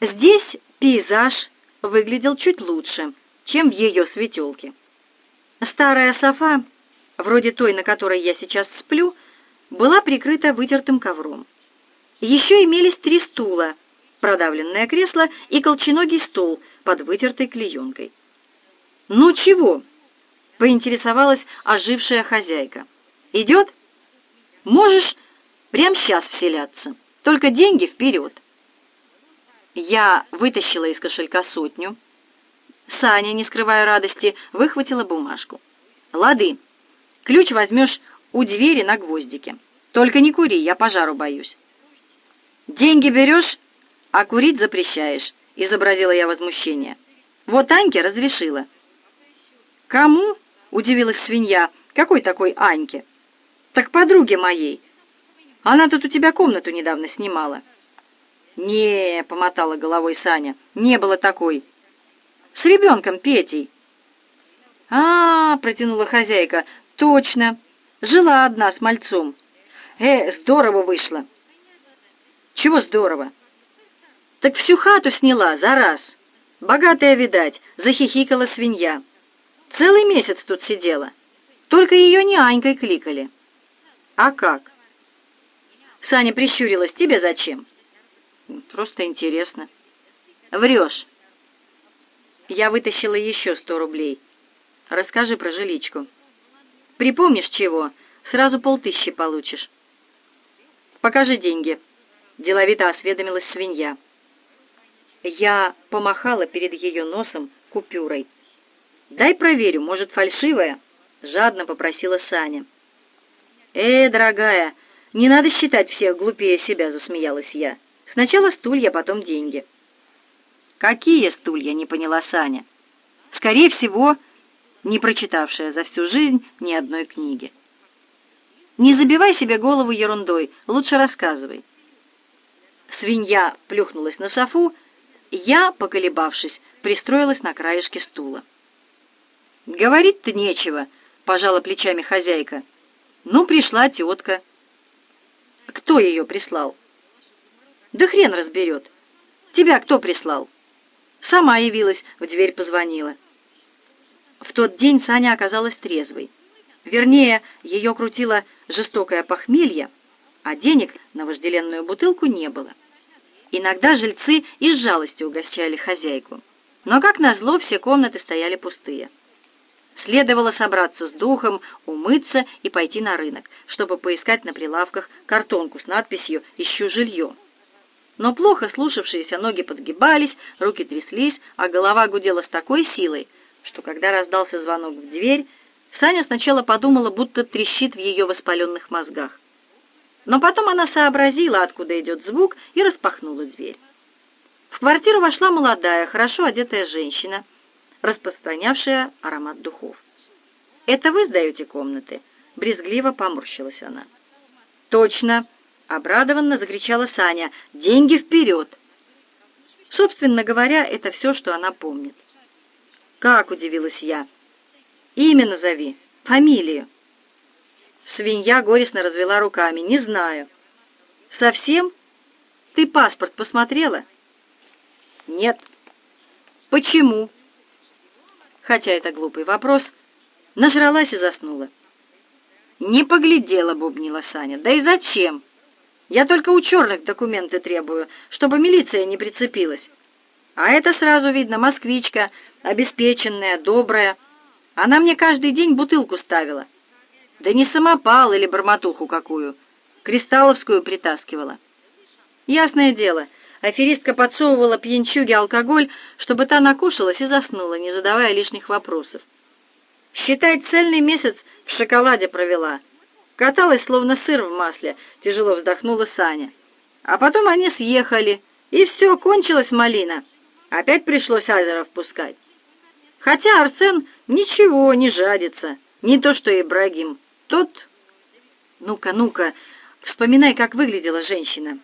Здесь пейзаж выглядел чуть лучше, чем в ее светелке. Старая софа, вроде той, на которой я сейчас сплю, была прикрыта вытертым ковром. Еще имелись три стула, продавленное кресло и колченогий стол под вытертой клеенкой. «Ну чего?» — поинтересовалась ожившая хозяйка. «Идет? Можешь прямо сейчас вселяться, только деньги вперед». Я вытащила из кошелька сотню. Саня, не скрывая радости, выхватила бумажку. «Лады, ключ возьмешь у двери на гвоздике. Только не кури, я пожару боюсь». «Деньги берешь, а курить запрещаешь», — изобразила я возмущение. «Вот Аньке разрешила». «Кому?» — удивилась свинья. «Какой такой Аньке?» «Так подруге моей. Она тут у тебя комнату недавно снимала». «Не», — помотала головой Саня, — «не было такой». «С ребенком Петей». «А, -а — протянула хозяйка, — точно. Жила одна с мальцом. Э, здорово вышло». «Чего здорово?» «Так всю хату сняла за раз. Богатая, видать», — захихикала свинья. «Целый месяц тут сидела. Только ее не Анькой кликали». «А как?» Саня прищурилась. «Тебе зачем?» Просто интересно. Врешь. Я вытащила еще сто рублей. Расскажи про жиличку. Припомнишь чего, сразу полтыщи получишь. Покажи деньги. Деловито осведомилась свинья. Я помахала перед ее носом купюрой. «Дай проверю, может, фальшивая?» — жадно попросила Саня. «Э, дорогая, не надо считать всех глупее себя», — засмеялась я. Сначала стулья, потом деньги. Какие стулья, не поняла Саня. Скорее всего, не прочитавшая за всю жизнь ни одной книги. Не забивай себе голову ерундой, лучше рассказывай. Свинья плюхнулась на софу, я, поколебавшись, пристроилась на краешке стула. «Говорить-то нечего», — пожала плечами хозяйка. «Ну, пришла тетка». «Кто ее прислал?» Да хрен разберет. Тебя кто прислал? Сама явилась, в дверь позвонила. В тот день Саня оказалась трезвой. Вернее, ее крутило жестокое похмелье, а денег на вожделенную бутылку не было. Иногда жильцы из жалости угощали хозяйку. Но, как назло, все комнаты стояли пустые. Следовало собраться с духом, умыться и пойти на рынок, чтобы поискать на прилавках картонку с надписью «Ищу жилье» но плохо слушавшиеся ноги подгибались, руки тряслись, а голова гудела с такой силой, что когда раздался звонок в дверь, Саня сначала подумала, будто трещит в ее воспаленных мозгах. Но потом она сообразила, откуда идет звук, и распахнула дверь. В квартиру вошла молодая, хорошо одетая женщина, распространявшая аромат духов. «Это вы сдаете комнаты?» — брезгливо поморщилась она. «Точно!» Обрадованно закричала Саня. «Деньги вперед!» Собственно говоря, это все, что она помнит. «Как?» — удивилась я. «Имя назови, фамилию». Свинья горестно развела руками. «Не знаю». «Совсем? Ты паспорт посмотрела?» «Нет». «Почему?» Хотя это глупый вопрос, нажралась и заснула. «Не поглядела», — бубнила Саня. «Да и зачем?» Я только у черных документы требую, чтобы милиция не прицепилась. А это сразу видно москвичка, обеспеченная, добрая. Она мне каждый день бутылку ставила. Да не самопал или бормотуху какую, кристалловскую притаскивала. Ясное дело, аферистка подсовывала пьянчуге алкоголь, чтобы та накушалась и заснула, не задавая лишних вопросов. Считай, цельный месяц в шоколаде провела — Каталась, словно сыр в масле, тяжело вздохнула Саня. А потом они съехали, и все, кончилась малина. Опять пришлось Азеров пускать. Хотя Арсен ничего не жадится, не то что Ибрагим. Тот... Ну-ка, ну-ка, вспоминай, как выглядела женщина.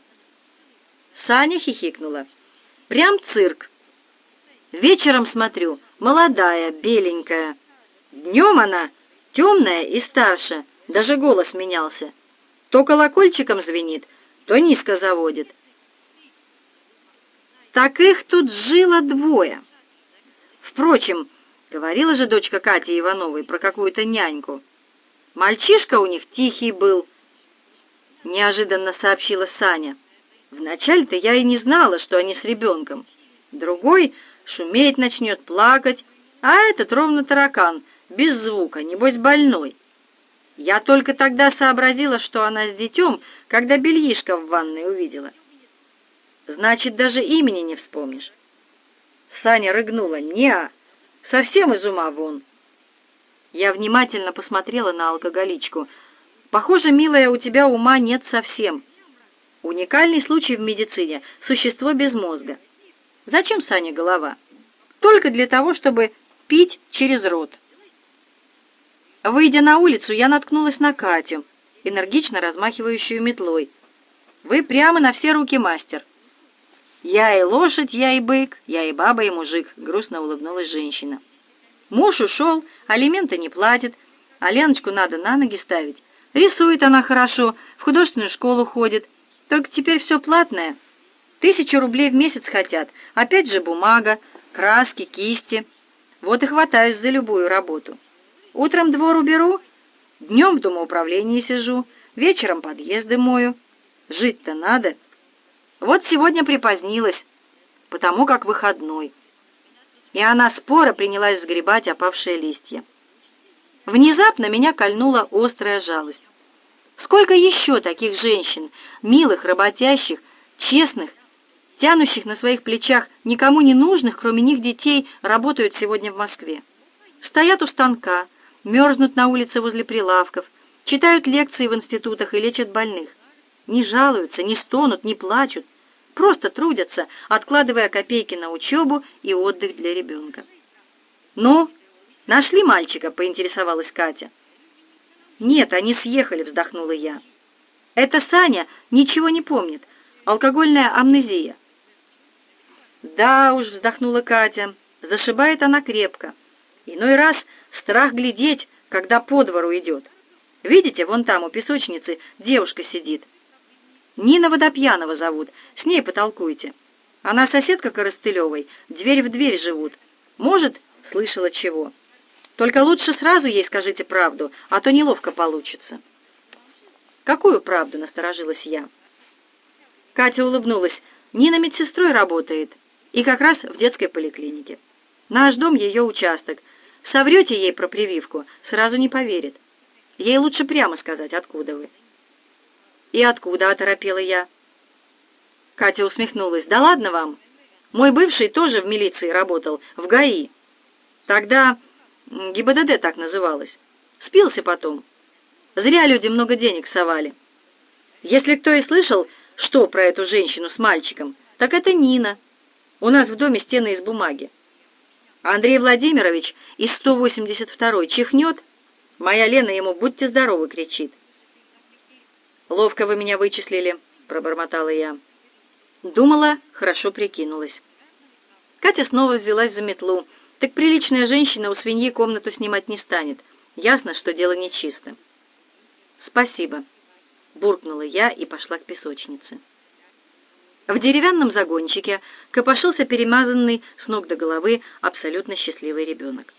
Саня хихикнула. Прям цирк. Вечером смотрю, молодая, беленькая. Днем она темная и старше, даже голос менялся. То колокольчиком звенит, то низко заводит. Так их тут жило двое. Впрочем, говорила же дочка Кати Ивановой про какую-то няньку. Мальчишка у них тихий был, неожиданно сообщила Саня. Вначале-то я и не знала, что они с ребенком. Другой шуметь начнет, плакать, а этот ровно таракан, без звука, небось больной. Я только тогда сообразила, что она с детем, когда бельишко в ванной увидела. Значит, даже имени не вспомнишь. Саня рыгнула. «Не, совсем из ума вон». Я внимательно посмотрела на алкоголичку. «Похоже, милая, у тебя ума нет совсем. Уникальный случай в медицине. Существо без мозга. Зачем Сане голова? Только для того, чтобы пить через рот». Выйдя на улицу, я наткнулась на Катю, энергично размахивающую метлой. «Вы прямо на все руки мастер». «Я и лошадь, я и бык, я и баба, и мужик», — грустно улыбнулась женщина. «Муж ушел, алименты не платит, а Леночку надо на ноги ставить. Рисует она хорошо, в художественную школу ходит. Только теперь все платное. Тысячу рублей в месяц хотят, опять же бумага, краски, кисти. Вот и хватаюсь за любую работу. Утром двор уберу, днем в домоуправлении сижу, вечером подъезды мою. Жить-то надо». Вот сегодня припозднилась, потому как выходной. И она споро принялась сгребать опавшие листья. Внезапно меня кольнула острая жалость. Сколько еще таких женщин, милых, работящих, честных, тянущих на своих плечах никому не нужных, кроме них детей, работают сегодня в Москве? Стоят у станка, мерзнут на улице возле прилавков, читают лекции в институтах и лечат больных. Не жалуются, не стонут, не плачут, просто трудятся, откладывая копейки на учебу и отдых для ребенка. «Ну, нашли мальчика?» — поинтересовалась Катя. «Нет, они съехали», — вздохнула я. «Это Саня ничего не помнит. Алкогольная амнезия». «Да уж», — вздохнула Катя, — «зашибает она крепко. Иной раз страх глядеть, когда по двору идет. Видите, вон там у песочницы девушка сидит. Нина Водопьянова зовут, с ней потолкуйте. Она соседка Коростылевой, дверь в дверь живут. Может, слышала чего. Только лучше сразу ей скажите правду, а то неловко получится». «Какую правду?» — насторожилась я. Катя улыбнулась. «Нина медсестрой работает, и как раз в детской поликлинике. Наш дом — ее участок. Соврете ей про прививку, сразу не поверит. Ей лучше прямо сказать, откуда вы». «И откуда?» — оторопела я. Катя усмехнулась. «Да ладно вам. Мой бывший тоже в милиции работал, в ГАИ. Тогда ГИБДД так называлось. Спился потом. Зря люди много денег совали. Если кто и слышал, что про эту женщину с мальчиком, так это Нина. У нас в доме стены из бумаги. Андрей Владимирович из 182-й чихнет, моя Лена ему «Будьте здоровы!» кричит. «Ловко вы меня вычислили», — пробормотала я. Думала, хорошо прикинулась. Катя снова взялась за метлу. Так приличная женщина у свиньи комнату снимать не станет. Ясно, что дело нечисто. «Спасибо», — буркнула я и пошла к песочнице. В деревянном загончике копошился перемазанный с ног до головы абсолютно счастливый ребенок.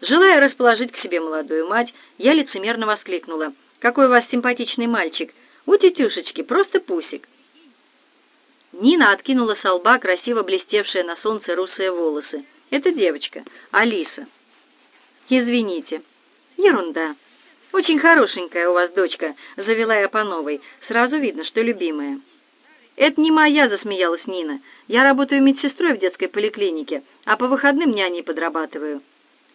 Желая расположить к себе молодую мать, я лицемерно воскликнула — какой у вас симпатичный мальчик. У тетюшечки, просто пусик. Нина откинула с лба красиво блестевшие на солнце русые волосы. Это девочка, Алиса. Извините. Ерунда. Очень хорошенькая у вас дочка, завела я по новой. Сразу видно, что любимая. Это не моя, засмеялась Нина. Я работаю медсестрой в детской поликлинике, а по выходным няней подрабатываю.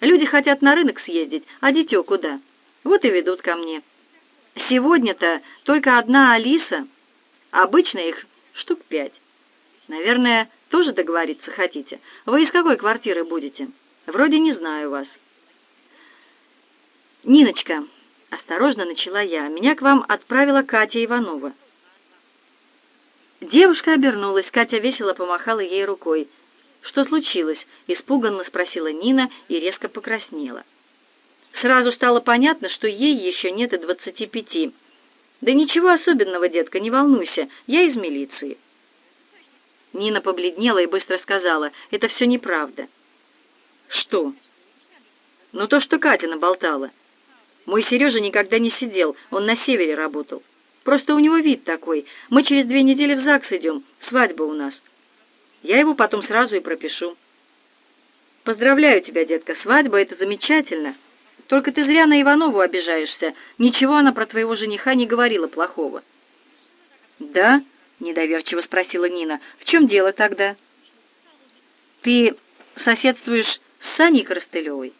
Люди хотят на рынок съездить, а дитё куда? Вот и ведут ко мне. Сегодня-то только одна Алиса, обычно их штук пять. Наверное, тоже договориться хотите? Вы из какой квартиры будете? Вроде не знаю вас. Ниночка, осторожно начала я, меня к вам отправила Катя Иванова. Девушка обернулась, Катя весело помахала ей рукой. «Что случилось?» — испуганно спросила Нина и резко покраснела. Сразу стало понятно, что ей еще нет и двадцати пяти. «Да ничего особенного, детка, не волнуйся, я из милиции». Нина побледнела и быстро сказала, «Это все неправда». «Что?» «Ну то, что Катя наболтала. Мой Сережа никогда не сидел, он на севере работал. Просто у него вид такой. Мы через две недели в ЗАГС идем, свадьба у нас. Я его потом сразу и пропишу». «Поздравляю тебя, детка, свадьба — это замечательно. Только ты зря на Иванову обижаешься. Ничего она про твоего жениха не говорила плохого». «Да?» — недоверчиво спросила Нина. «В чем дело тогда?» «Ты соседствуешь с Саней Коростылевой?»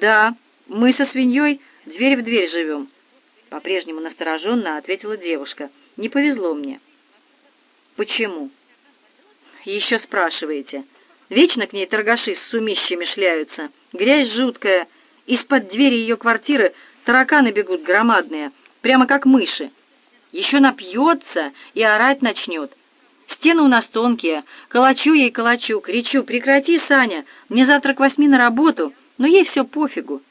«Да, мы со свиньей дверь в дверь живем», — по-прежнему настороженно ответила девушка. «Не повезло мне». «Почему?» «Еще спрашиваете. Вечно к ней торгаши с сумищами шляются. Грязь жуткая. Из-под двери ее квартиры тараканы бегут громадные, прямо как мыши. Еще напьется и орать начнет. Стены у нас тонкие. Калачу ей калачу, кричу, прекрати, Саня, мне завтра к восьми на работу, но ей все пофигу.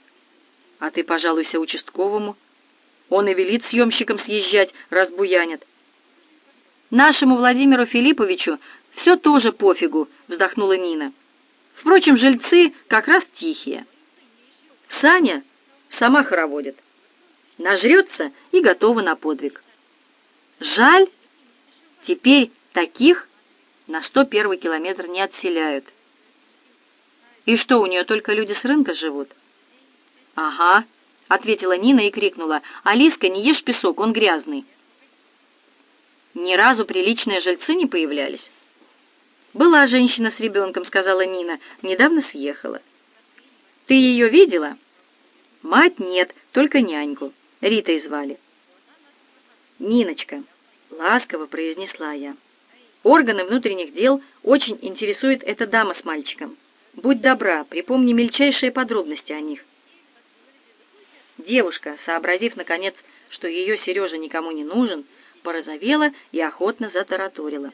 А ты пожалуйся участковому. Он и велит съемщикам съезжать, разбуянят. Нашему Владимиру Филипповичу все тоже пофигу, вздохнула Нина. Впрочем, жильцы как раз тихие. Саня сама хороводит. Нажрется и готова на подвиг. Жаль, теперь таких на 101 километр не отселяют. И что, у нее только люди с рынка живут? Ага, ответила Нина и крикнула: "Алиска, не ешь песок, он грязный". Ни разу приличные жильцы не появлялись. Была женщина с ребенком», — сказала Нина, недавно съехала. Ты ее видела? Мать нет, только няньку. Ритой звали. «Ниночка», — ласково произнесла я, — «органы внутренних дел очень интересует эта дама с мальчиком. Будь добра, припомни мельчайшие подробности о них». Девушка, сообразив, наконец, что ее Сережа никому не нужен, порозовела и охотно затараторила.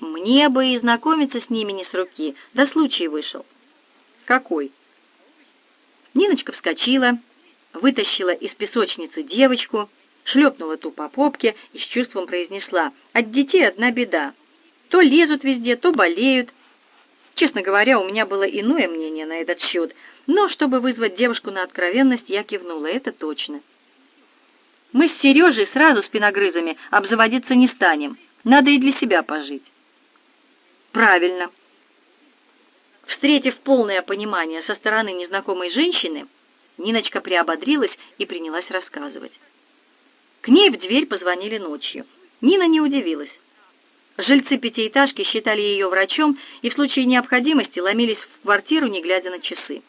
«Мне бы и знакомиться с ними не с руки, да случай вышел». «Какой?» Ниночка вскочила, вытащила из песочницы девочку, шлепнула ту по попке и с чувством произнесла, «От детей одна беда. То лезут везде, то болеют». Честно говоря, у меня было иное мнение на этот счет, но чтобы вызвать девушку на откровенность, я кивнула, это точно. Мы с Сережей сразу спиногрызами обзаводиться не станем. Надо и для себя пожить. Правильно. Встретив полное понимание со стороны незнакомой женщины, Ниночка приободрилась и принялась рассказывать. К ней в дверь позвонили ночью. Нина не удивилась. Жильцы пятиэтажки считали ее врачом и в случае необходимости ломились в квартиру, не глядя на часы.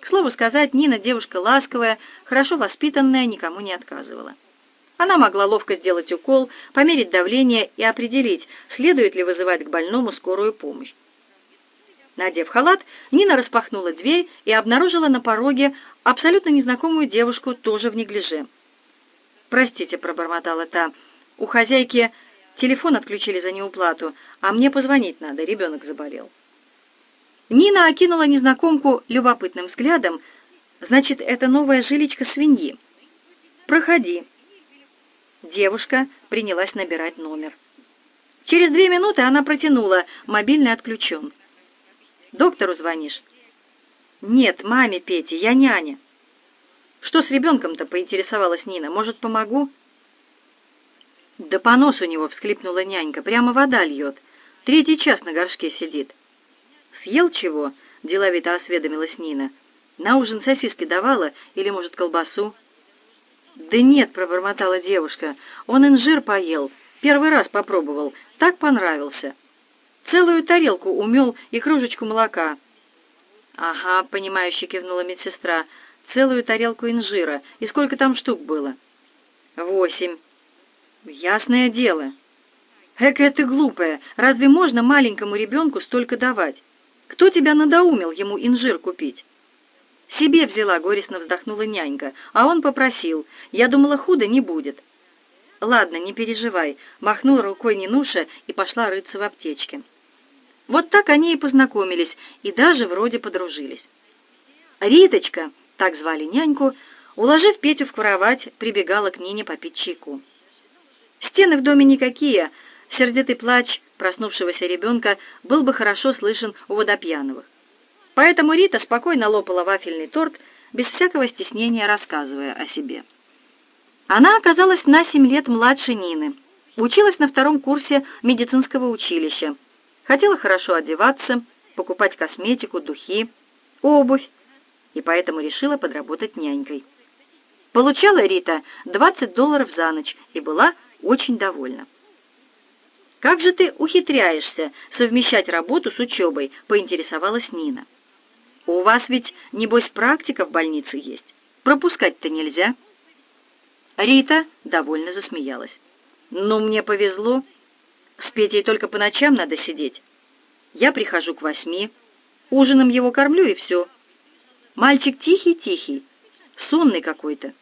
К слову сказать, Нина девушка ласковая, хорошо воспитанная, никому не отказывала. Она могла ловко сделать укол, померить давление и определить, следует ли вызывать к больному скорую помощь. Надев халат, Нина распахнула дверь и обнаружила на пороге абсолютно незнакомую девушку, тоже в неглиже. «Простите», — пробормотала та, — «у хозяйки телефон отключили за неуплату, а мне позвонить надо, ребенок заболел». Нина окинула незнакомку любопытным взглядом. «Значит, это новая жиличка свиньи». «Проходи». Девушка принялась набирать номер. Через две минуты она протянула, мобильный отключен. «Доктору звонишь?» «Нет, маме Пете, я няня». «Что с ребенком-то?» — поинтересовалась Нина. «Может, помогу?» «Да понос у него!» — всхлипнула нянька. «Прямо вода льет. Третий час на горшке сидит». «Съел чего?» — деловито осведомилась Нина. «На ужин сосиски давала или, может, колбасу?» «Да нет», — пробормотала девушка. «Он инжир поел. Первый раз попробовал. Так понравился. Целую тарелку умел и кружечку молока». «Ага», — понимающе кивнула медсестра целую тарелку инжира. И сколько там штук было? Восемь. Ясное дело. Эка ты глупая. Разве можно маленькому ребенку столько давать? Кто тебя надоумил ему инжир купить? Себе взяла, горестно вздохнула нянька, а он попросил. Я думала, худо не будет. Ладно, не переживай, махнула рукой Нинуша и пошла рыться в аптечке. Вот так они и познакомились, и даже вроде подружились. Риточка, так звали няньку, уложив Петю в кровать, прибегала к Нине попить чайку. Стены в доме никакие, сердитый плач проснувшегося ребенка был бы хорошо слышен у водопьяновых. Поэтому Рита спокойно лопала вафельный торт, без всякого стеснения рассказывая о себе. Она оказалась на семь лет младше Нины, училась на втором курсе медицинского училища, хотела хорошо одеваться, покупать косметику, духи, обувь, и поэтому решила подработать нянькой. Получала Рита 20 долларов за ночь и была очень довольна. «Как же ты ухитряешься совмещать работу с учебой?» — поинтересовалась Нина. «У вас ведь, небось, практика в больнице есть. Пропускать-то нельзя». Рита довольно засмеялась. «Ну, мне повезло. С Петей только по ночам надо сидеть. Я прихожу к восьми, ужином его кормлю и все. Мальчик тихий-тихий, сонный какой-то.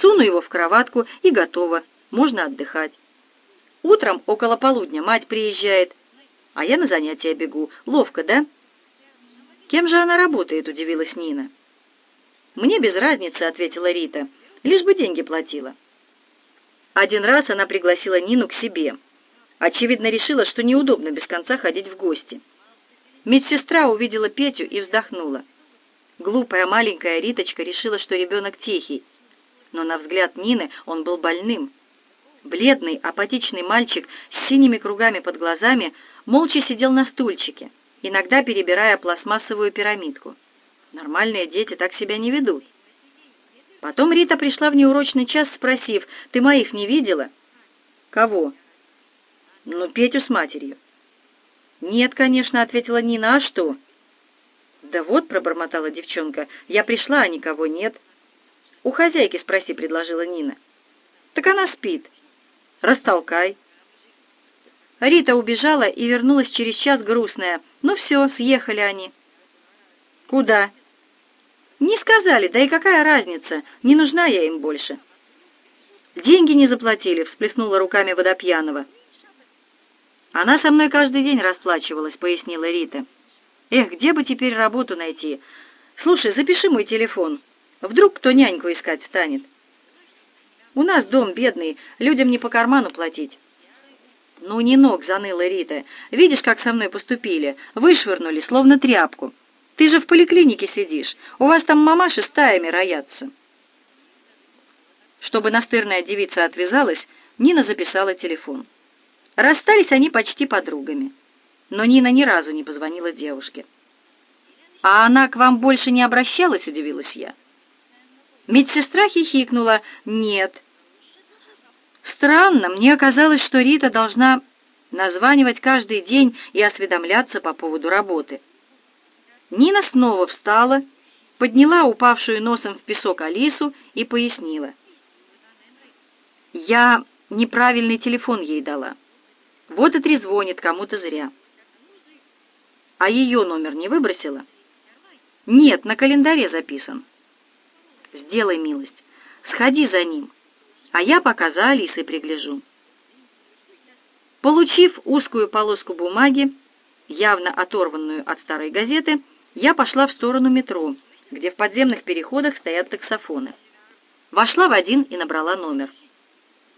Суну его в кроватку и готово, можно отдыхать. Утром около полудня мать приезжает, а я на занятия бегу. Ловко, да?» «Кем же она работает?» — удивилась Нина. «Мне без разницы», — ответила Рита, — «лишь бы деньги платила». Один раз она пригласила Нину к себе. Очевидно, решила, что неудобно без конца ходить в гости. Медсестра увидела Петю и вздохнула. Глупая маленькая Риточка решила, что ребенок тихий, но на взгляд Нины он был больным. Бледный, апатичный мальчик с синими кругами под глазами молча сидел на стульчике, иногда перебирая пластмассовую пирамидку. Нормальные дети так себя не ведут. Потом Рита пришла в неурочный час, спросив, «Ты моих не видела?» «Кого?» «Ну, Петю с матерью». «Нет, конечно», — ответила Нина, «а что?» «Да вот», — пробормотала девчонка, — «я пришла, а никого нет». «У хозяйки спроси», — предложила Нина. «Так она спит». «Растолкай». Рита убежала и вернулась через час грустная. «Ну все, съехали они». «Куда?» «Не сказали, да и какая разница? Не нужна я им больше». «Деньги не заплатили», — всплеснула руками Водопьянова. «Она со мной каждый день расплачивалась», — пояснила Рита. «Эх, где бы теперь работу найти? Слушай, запиши мой телефон. Вдруг кто няньку искать станет?» «У нас дом бедный, людям не по карману платить». «Ну, не ног», — заныла Рита. «Видишь, как со мной поступили? Вышвырнули, словно тряпку. Ты же в поликлинике сидишь. У вас там мамаши стаями роятся». Чтобы настырная девица отвязалась, Нина записала телефон. Расстались они почти подругами. Но Нина ни разу не позвонила девушке. «А она к вам больше не обращалась?» — удивилась я. Медсестра хихикнула. «Нет». Странно, мне казалось, что Рита должна названивать каждый день и осведомляться по поводу работы. Нина снова встала, подняла упавшую носом в песок Алису и пояснила. «Я неправильный телефон ей дала. Вот и трезвонит кому-то зря». «А ее номер не выбросила?» «Нет, на календаре записан». «Сделай милость, сходи за ним, а я пока за Алисой пригляжу». Получив узкую полоску бумаги, явно оторванную от старой газеты, я пошла в сторону метро, где в подземных переходах стоят таксофоны. Вошла в один и набрала номер.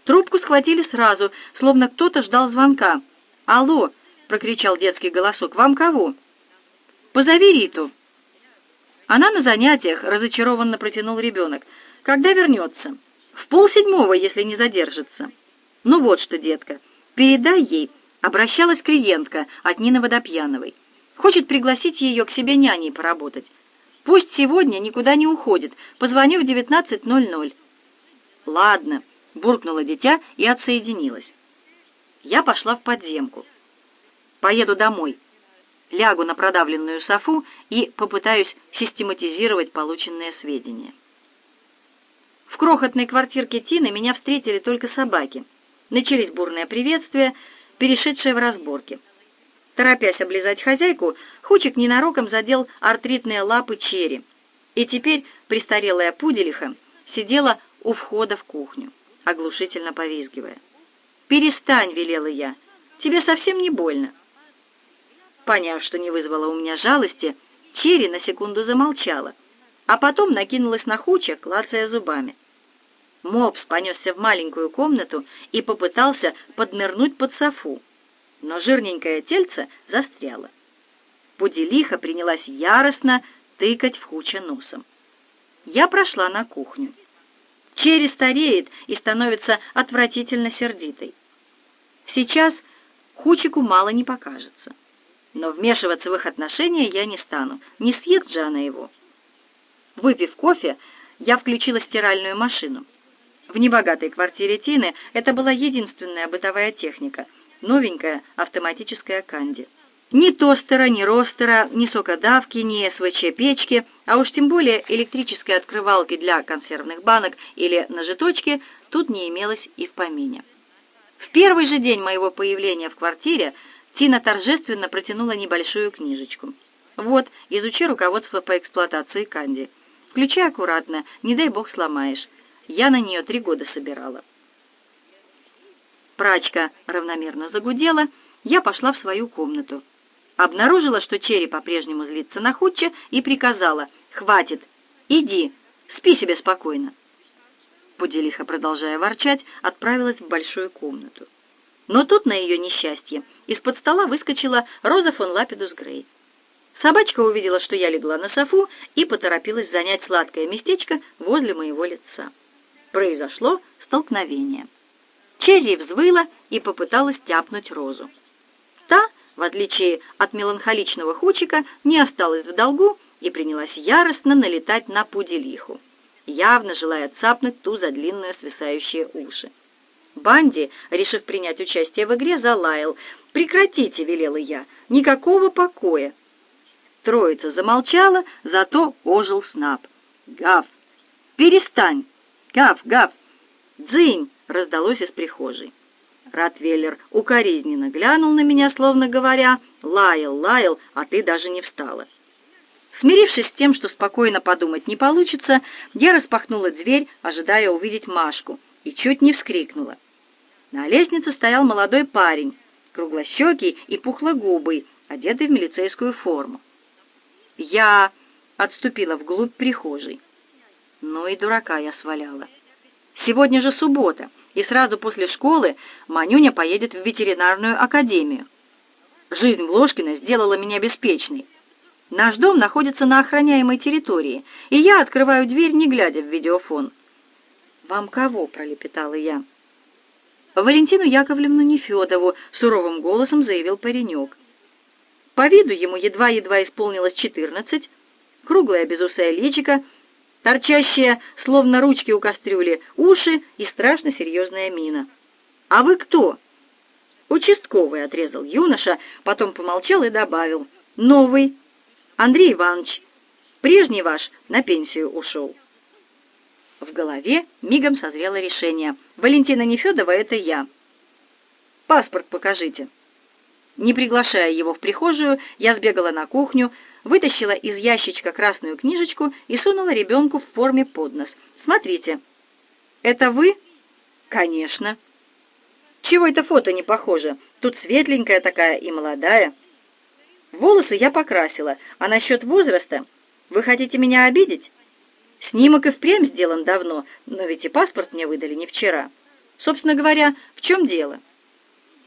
Трубку схватили сразу, словно кто-то ждал звонка. «Алло!» — прокричал детский голосок. «Вам кого?» «Позови Риту». Она на занятиях, разочарованно протянул ребенок. «Когда вернется?» «В полседьмого, если не задержится». «Ну вот что, детка, передай ей». Обращалась клиентка от Нины Водопьяновой. Хочет пригласить ее к себе няней поработать. Пусть сегодня никуда не уходит. Позвоню в 19.00. Ладно, буркнуло дитя и отсоединилась. Я пошла в подземку. Поеду домой. Лягу на продавленную софу и попытаюсь систематизировать полученные сведения. В крохотной квартирке Тины меня встретили только собаки. Начались бурные приветствия, перешедшие в разборки. Торопясь облизать хозяйку, Хучик ненароком задел артритные лапы Черри, и теперь престарелая пуделиха сидела у входа в кухню, оглушительно повизгивая. «Перестань», — велела я, — «тебе совсем не больно». Поняв, что не вызвала у меня жалости, Черри на секунду замолчала, а потом накинулась на Хуча, клацая зубами. Мопс понесся в маленькую комнату и попытался поднырнуть под софу, но жирненькое тельце застряло. Пуделиха принялась яростно тыкать в Хуча носом. Я прошла на кухню. Черри стареет и становится отвратительно сердитой. Сейчас Хучику мало не покажется. Но вмешиваться в их отношения я не стану, не съест же она его. Выпив кофе, я включила стиральную машину. В небогатой квартире Тины это была единственная бытовая техника — новенькая автоматическая канди. Ни тостера, ни ростера, ни сокодавки, ни СВЧ-печки, а уж тем более электрической открывалки для консервных банок или ножеточки тут не имелось и в помине. В первый же день моего появления в квартире Тина торжественно протянула небольшую книжечку. «Вот, изучи руководство по эксплуатации канди. Включай аккуратно, не дай бог сломаешь. Я на нее три года собирала». Прачка равномерно загудела, я пошла в свою комнату. Обнаружила, что Черри по-прежнему злится на Хутча и приказала «Хватит, иди, спи себе спокойно». Пуделиха, продолжая ворчать, отправилась в большую комнату. Но тут, на ее несчастье, из-под стола выскочила Роза фон Лапидус Грей. Собачка увидела, что я легла на софу, и поторопилась занять сладкое местечко возле моего лица. Произошло столкновение. Черри взвыла и попыталась тяпнуть Розу. Та, в отличие от меланхоличного Хучика, не осталась в долгу и принялась яростно налетать на пуделиху, явно желая цапнуть ту за длинные свисающие уши. Банди, решив принять участие в игре, залаял. «Прекратите!» — велела я. «Никакого покоя!» Троица замолчала, зато ожил Снап. «Гав! Перестань! Гав, гав! Дзынь!» — раздалось из прихожей. Ротвейлер укоризненно глянул на меня, словно говоря, «Лаял, лаял, а ты даже не встала». Смирившись с тем, что спокойно подумать не получится, я распахнула дверь, ожидая увидеть Машку, и чуть не вскрикнула. На лестнице стоял молодой парень, круглощекий и пухлогубый, одетый в милицейскую форму. Я отступила вглубь прихожей. Ну и дурака я сваляла. Сегодня же суббота, и сразу после школы Манюня поедет в ветеринарную академию. Жизнь в Ложкино сделала меня беспечной. Наш дом находится на охраняемой территории, и я открываю дверь, не глядя в видеофон. «Вам кого?» — пролепетала я. «Валентину Яковлевну Нефедову», — суровым голосом заявил паренек. По виду ему едва-едва исполнилось четырнадцать, круглое безусое личико, торчащие, словно ручки у кастрюли, уши и страшно серьезная мина. «А вы кто?» «Участковый», — отрезал юноша, потом помолчал и добавил. «Новый. Андрей Иванович. Прежний ваш на пенсию ушел». В голове мигом созрело решение. «Валентина Нефедова — это я. Паспорт покажите». Не приглашая его в прихожую, я сбегала на кухню, вытащила из ящичка красную книжечку и сунула ребенку в форме под нос. «Смотрите». «Это вы?» «Конечно». «Чего это фото не похоже? Тут светленькая такая и молодая». «Волосы я покрасила, а насчет возраста? Вы хотите меня обидеть?» Снимок и впрямь сделан давно, но ведь и паспорт мне выдали не вчера. Собственно говоря, в чем дело?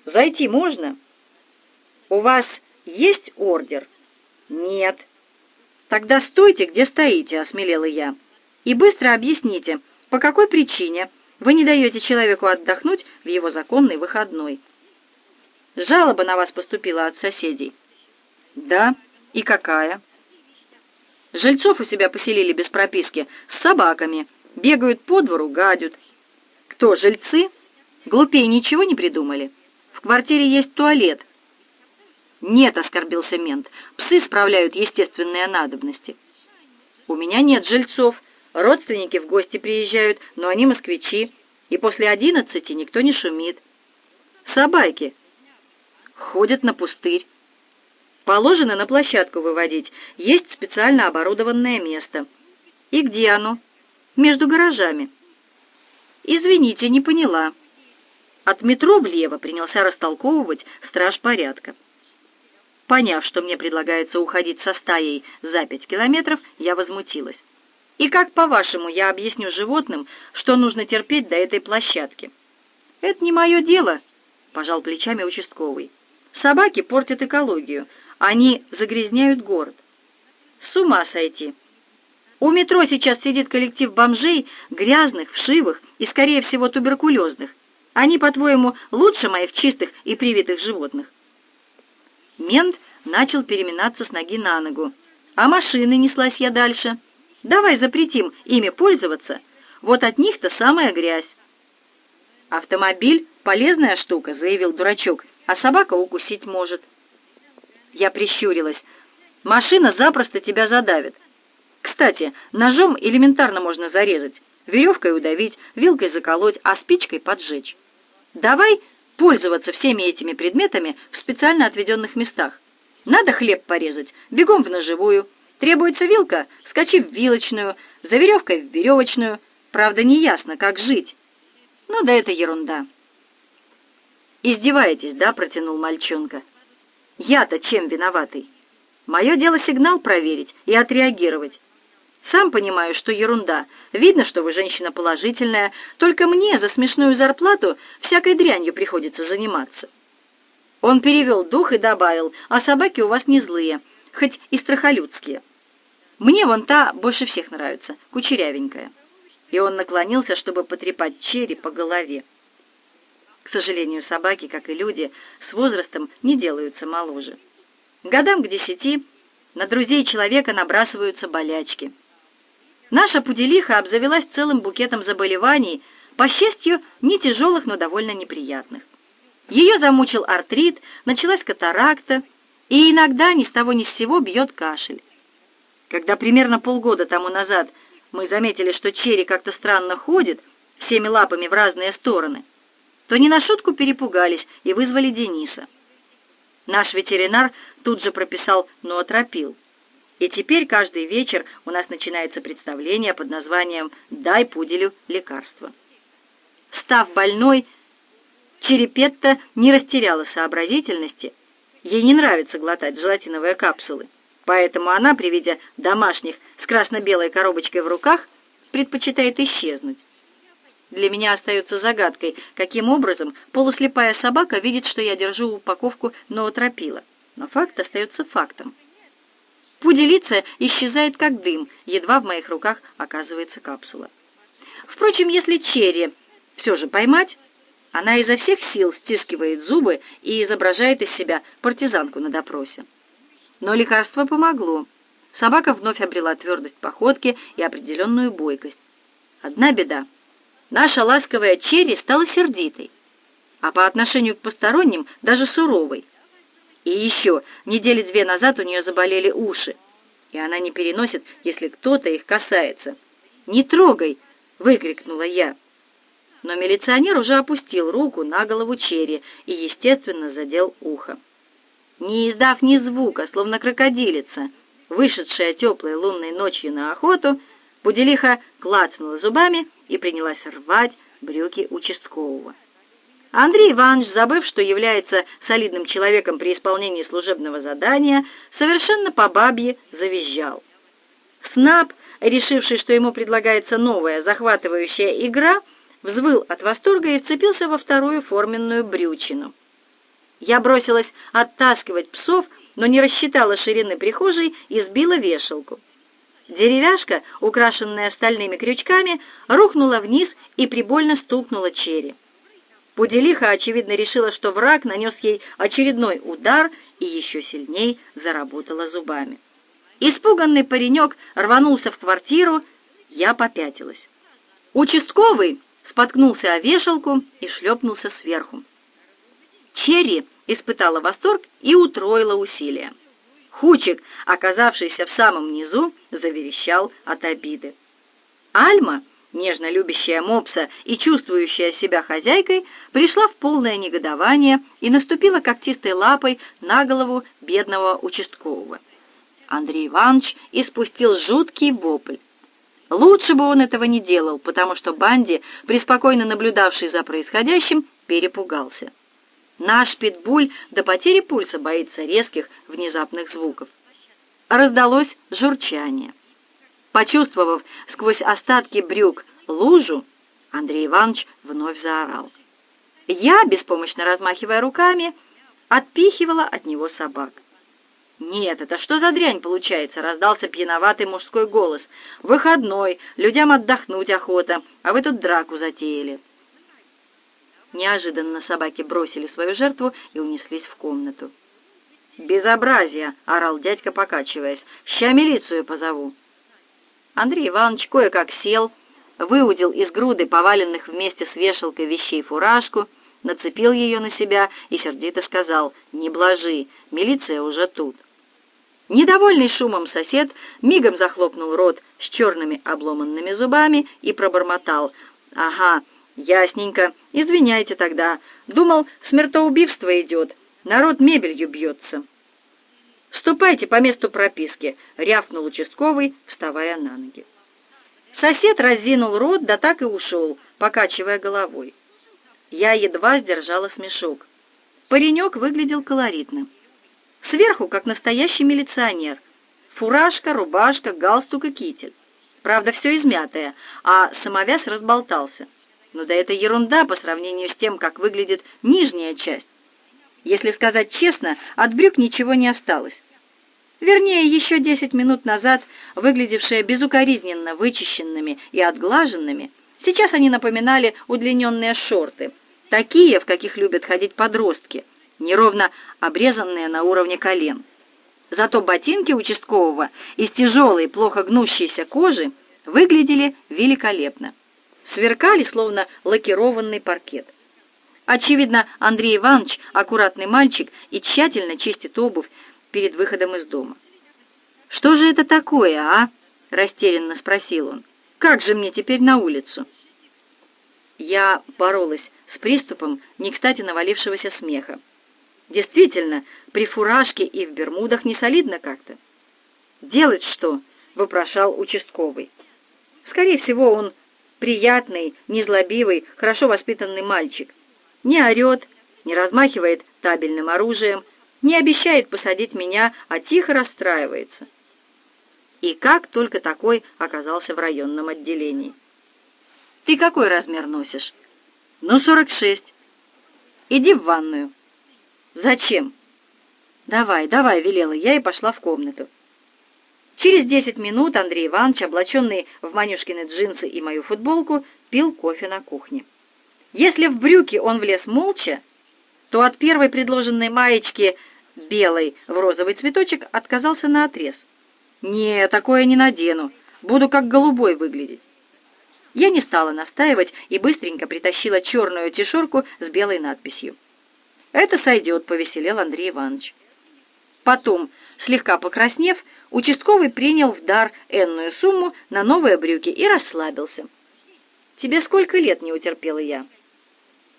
Зайти можно? У вас есть ордер? Нет. Тогда стойте, где стоите, осмелела я. И быстро объясните, по какой причине вы не даете человеку отдохнуть в его законный выходной. Жалоба на вас поступила от соседей. Да, и какая? Жильцов у себя поселили без прописки, с собаками. Бегают по двору, гадят. Кто, жильцы? Глупее ничего не придумали? В квартире есть туалет. Нет, оскорбился мент, псы справляют естественные надобности. У меня нет жильцов. Родственники в гости приезжают, но они москвичи, и после одиннадцати никто не шумит. Собаки ходят на пустырь. Положено на площадку выводить. Есть специально оборудованное место. И где оно? Между гаражами. Извините, не поняла. От метро влево принялся растолковывать страж порядка. Поняв, что мне предлагается уходить со стаей за пять километров, я возмутилась. И как, по-вашему, я объясню животным, что нужно терпеть до этой площадки? Это не мое дело, пожал плечами участковый. Собаки портят экологию, они загрязняют город. С ума сойти. У метро сейчас сидит коллектив бомжей, грязных, вшивых и, скорее всего, туберкулезных. Они, по-твоему, лучше моих чистых и привитых животных? Мент начал переминаться с ноги на ногу. А машины неслась я дальше. Давай запретим ими пользоваться. Вот от них-то самая грязь. Автомобиль — полезная штука, заявил дурачок, а собака укусить может. Я прищурилась. Машина запросто тебя задавит. Кстати, ножом элементарно можно зарезать, веревкой удавить, вилкой заколоть, а спичкой поджечь. Давай пользоваться всеми этими предметами в специально отведенных местах. Надо хлеб порезать, бегом в ножевую. Требуется вилка, скачи в вилочную, за веревкой в веревочную. Правда, не ясно, как жить. Ну да это ерунда. «Издеваетесь, да?» — протянул мальчонка. «Я-то чем виноватый? Мое дело сигнал проверить и отреагировать. Сам понимаю, что ерунда. Видно, что вы женщина положительная, только мне за смешную зарплату всякой дрянью приходится заниматься». Он перевел дух и добавил, «А собаки у вас не злые, хоть и страхолюдские. Мне вон та больше всех нравится, кучерявенькая». И он наклонился, чтобы потрепать Черри по голове. К сожалению, собаки, как и люди, с возрастом не делаются моложе. Годам к десяти на друзей человека набрасываются болячки. Наша пуделиха обзавелась целым букетом заболеваний, по счастью, не тяжелых, но довольно неприятных. Ее замучил артрит, началась катаракта, и иногда ни с того ни с сего бьет кашель. Когда примерно полгода тому назад мы заметили, что Черри как-то странно ходит, всеми лапами в разные стороны, то не на шутку перепугались и вызвали Дениса. Наш ветеринар тут же прописал ноотропил. И теперь каждый вечер у нас начинается представление под названием «Дай пуделю лекарство». Став больной, Черепетта не растеряла сообразительности. Ей не нравится глотать желатиновые капсулы, поэтому она при виде домашних с красно-белой коробочкой в руках предпочитает исчезнуть. Для меня остается загадкой, каким образом полуслепая собака видит, что я держу упаковку ноотропила. Но факт остается фактом. Пуделица исчезает как дым, едва в моих руках оказывается капсула. Впрочем, если черри все же поймать, она изо всех сил стискивает зубы и изображает из себя партизанку на допросе. Но лекарство помогло. Собака вновь обрела твердость походки и определенную бойкость. Одна беда — наша ласковая Черри стала сердитой, а по отношению к посторонним даже суровой. И еще недели две назад у нее заболели уши, и она не переносит, если кто-то их касается. «Не трогай!» — выкрикнула я. Но милиционер уже опустил руку на голову Черри и, естественно, задел ухо. Не издав ни звука, словно крокодилица, вышедшая теплой лунной ночью на охоту, Пуделиха клацнула зубами и принялась рвать брюки участкового. Андрей Иванович, забыв, что является солидным человеком при исполнении служебного задания, совершенно по бабье завизжал. Снап, решивший, что ему предлагается новая захватывающая игра, взвыл от восторга и вцепился во вторую форменную брючину. Я бросилась оттаскивать псов, но не рассчитала ширины прихожей и сбила вешалку. Деревяшка, украшенная стальными крючками, рухнула вниз и прибольно стукнула черри. Пуделиха, очевидно, решила, что враг нанес ей очередной удар и еще сильней заработала зубами. Испуганный паренек рванулся в квартиру, я попятилась. Участковый споткнулся о вешалку и шлепнулся сверху. Черри испытала восторг и утроила усилия. Хучик, оказавшийся в самом низу, заверещал от обиды. Альма, нежно любящая мопса и чувствующая себя хозяйкой, пришла в полное негодование и наступила когтистой лапой на голову бедного участкового. Андрей Иванович испустил жуткий вопль. Лучше бы он этого не делал, потому что Банди, преспокойно наблюдавший за происходящим, перепугался. Наш питбуль до потери пульса боится резких внезапных звуков. Раздалось журчание. Почувствовав сквозь остатки брюк лужу, Андрей Иванович вновь заорал. Я, беспомощно размахивая руками, отпихивала от него собак. «Нет, это что за дрянь получается?» — раздался пьяноватый мужской голос. «Выходной, людям отдохнуть охота, а вы тут драку затеяли». Неожиданно собаки бросили свою жертву и унеслись в комнату. «Безобразие!» — орал дядька, покачиваясь. «Ща милицию позову!» Андрей Иванович кое-как сел, выудил из груды поваленных вместе с вешалкой вещей фуражку, нацепил ее на себя и сердито сказал «Не блажи, милиция уже тут». Недовольный шумом сосед мигом захлопнул рот с черными обломанными зубами и пробормотал «Ага, ясненько, извиняйте тогда. Думал, смертоубийство идет, народ мебелью бьется». «Ступайте по месту прописки», — рявкнул участковый, вставая на ноги. Сосед разинул рот, да так и ушел, покачивая головой. Я едва сдержала смешок. Паренек выглядел колоритно. Сверху, как настоящий милиционер. Фуражка, рубашка, галстук и китель. Правда, все измятое, а самовяз разболтался. Но да это ерунда по сравнению с тем, как выглядит нижняя часть. Если сказать честно, от брюк ничего не осталось. Вернее, еще десять минут назад, выглядевшие безукоризненно вычищенными и отглаженными, сейчас они напоминали удлиненные шорты, такие, в каких любят ходить подростки, неровно обрезанные на уровне колен. Зато ботинки участкового из тяжелой, плохо гнущейся кожи выглядели великолепно. Сверкали, словно лакированный паркет. Очевидно, Андрей Иванович, аккуратный мальчик, и тщательно чистит обувь перед выходом из дома. «Что же это такое, а?» — растерянно спросил он. «Как же мне теперь на улицу?» Я боролась с приступом не кстати навалившегося смеха. Действительно, при фуражке и в бермудах не солидно как-то. «Делать что?» — вопрошал участковый. Скорее всего, он приятный, незлобивый, хорошо воспитанный мальчик. Не орет, не размахивает табельным оружием, не обещает посадить меня, а тихо расстраивается. И как только такой оказался в районном отделении. «Ты какой размер носишь?» «Ну, сорок шесть». «Иди в ванную». «Зачем?» «Давай, давай», — велела я и пошла в комнату. Через десять минут Андрей Иванович, облаченный в Манюшкины джинсы и мою футболку, пил кофе на кухне. Если в брюки он влез молча, то от первой предложенной маечки белой в розовый цветочек отказался наотрез. «Не, такое не надену, буду как голубой выглядеть». Я не стала настаивать и быстренько притащила черную тишурку с белой надписью. «Это сойдет», — повеселел Андрей Иванович. Потом, слегка покраснев, участковый принял в дар энную сумму на новые брюки и расслабился. «Тебе сколько лет?» — не утерпела я.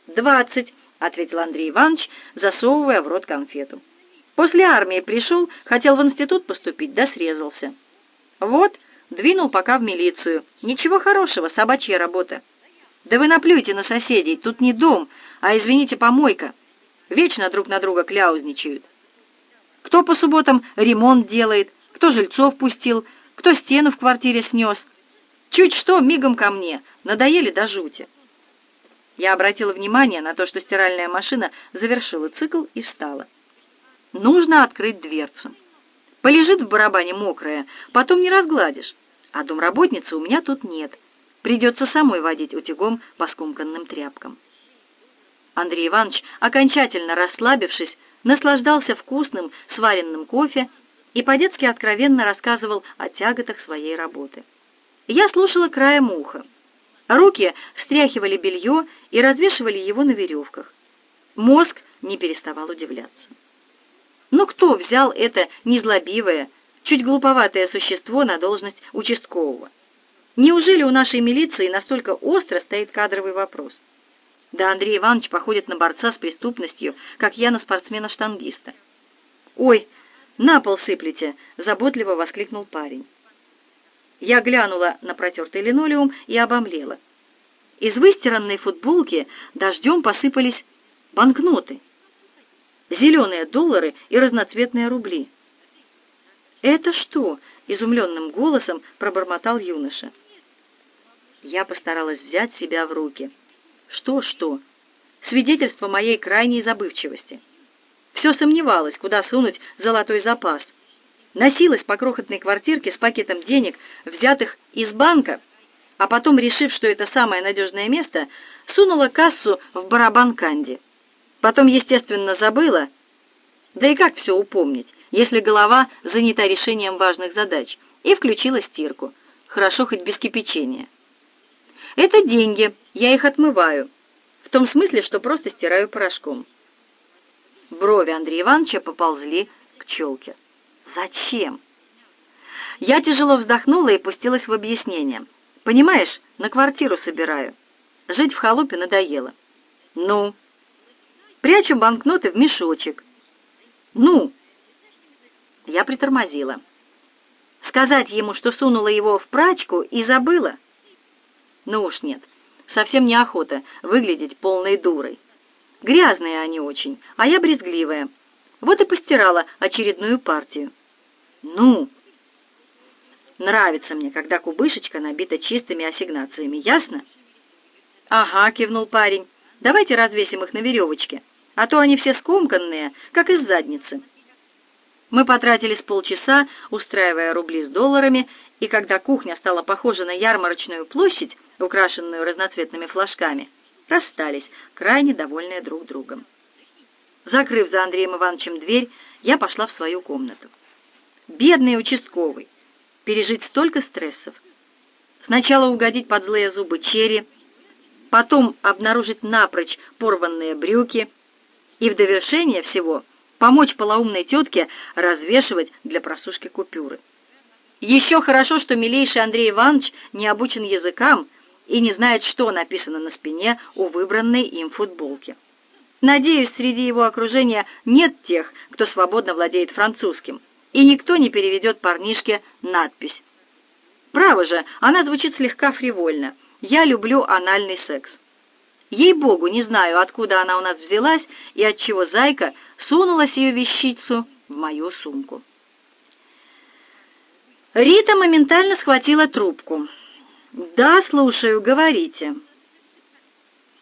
«Двадцать», — ответил Андрей Иванович, засовывая в рот конфету. «После армии пришел, хотел в институт поступить, да срезался. Вот, двинул пока в милицию. Ничего хорошего, собачья работа. Да вы наплюйте на соседей, тут не дом, а, извините, помойка. Вечно друг на друга кляузничают. Кто по субботам ремонт делает, кто жильцов пустил, кто стену в квартире снес. Чуть что, мигом ко мне, надоели до жути. Я обратила внимание на то, что стиральная машина завершила цикл и встала. Нужно открыть дверцу. Полежит в барабане мокрая, потом не разгладишь. А домработницы у меня тут нет. Придется самой водить утюгом по скомканным тряпкам. Андрей Иванович, окончательно расслабившись, наслаждался вкусным сваренным кофе и по-детски откровенно рассказывал о тяготах своей работы. Я слушала краем уха. Руки встряхивали белье и развешивали его на веревках. Мозг не переставал удивляться. Но кто взял это незлобивое, чуть глуповатое существо на должность участкового? Неужели у нашей милиции настолько остро стоит кадровый вопрос? Да Андрей Иванович походит на борца с преступностью, как я на спортсмена-штангиста. «Ой, на пол сыплете!» — заботливо воскликнул парень. Я глянула на протертый линолеум и обомлела. Из выстиранной футболки дождем посыпались банкноты, зеленые доллары и разноцветные рубли. «Это что, изумленным голосом пробормотал юноша. Я постаралась взять себя в руки. Что-что? Свидетельство моей крайней забывчивости. Все сомневалась, куда сунуть золотой запас. Носилась по крохотной квартирке с пакетом денег, взятых из банка, а потом, решив, что это самое надежное место, сунула кассу в барабан Канди. Потом, естественно, забыла. Да и как все упомнить, если голова занята решением важных задач, и включила стирку. Хорошо хоть без кипячения. Это деньги, я их отмываю. В том смысле, что просто стираю порошком. Брови Андрея Ивановича поползли к челке. Зачем? Я тяжело вздохнула и пустилась в объяснение. Понимаешь, на квартиру собираю. Жить в халупе надоело. Ну? Прячу банкноты в мешочек. Ну? Я притормозила. Сказать ему, что сунула его в прачку и забыла? Ну уж нет, совсем неохота выглядеть полной дурой. Грязные они очень, а я брезгливая. Вот и постирала очередную партию. Ну, нравится мне, когда кубышечка набита чистыми ассигнациями, ясно? Ага, кивнул парень. Давайте развесим их на веревочке, а то они все скомканные, как из задницы. Мы потратили с полчаса, устраивая рубли с долларами, и когда кухня стала похожа на ярмарочную площадь, украшенную разноцветными флажками, расстались, крайне довольные друг другом. Закрыв за Андреем Ивановичем дверь, я пошла в свою комнату. Бедный участковый, пережить столько стрессов. Сначала угодить под злые зубы черри, потом обнаружить напрочь порванные брюки и в довершение всего помочь полоумной тетке развешивать для просушки купюры. Еще хорошо, что милейший Андрей Иванович не обучен языкам и не знает, что написано на спине у выбранной им футболки. Надеюсь, среди его окружения нет тех, кто свободно владеет французским, и никто не переведет парнишке надпись. Право же, она звучит слегка фривольно. «Я люблю анальный секс». Ей-богу, не знаю, откуда она у нас взялась и отчего зайка сунулась ее вещицу в мою сумку. Рита моментально схватила трубку. «Да, слушаю, говорите».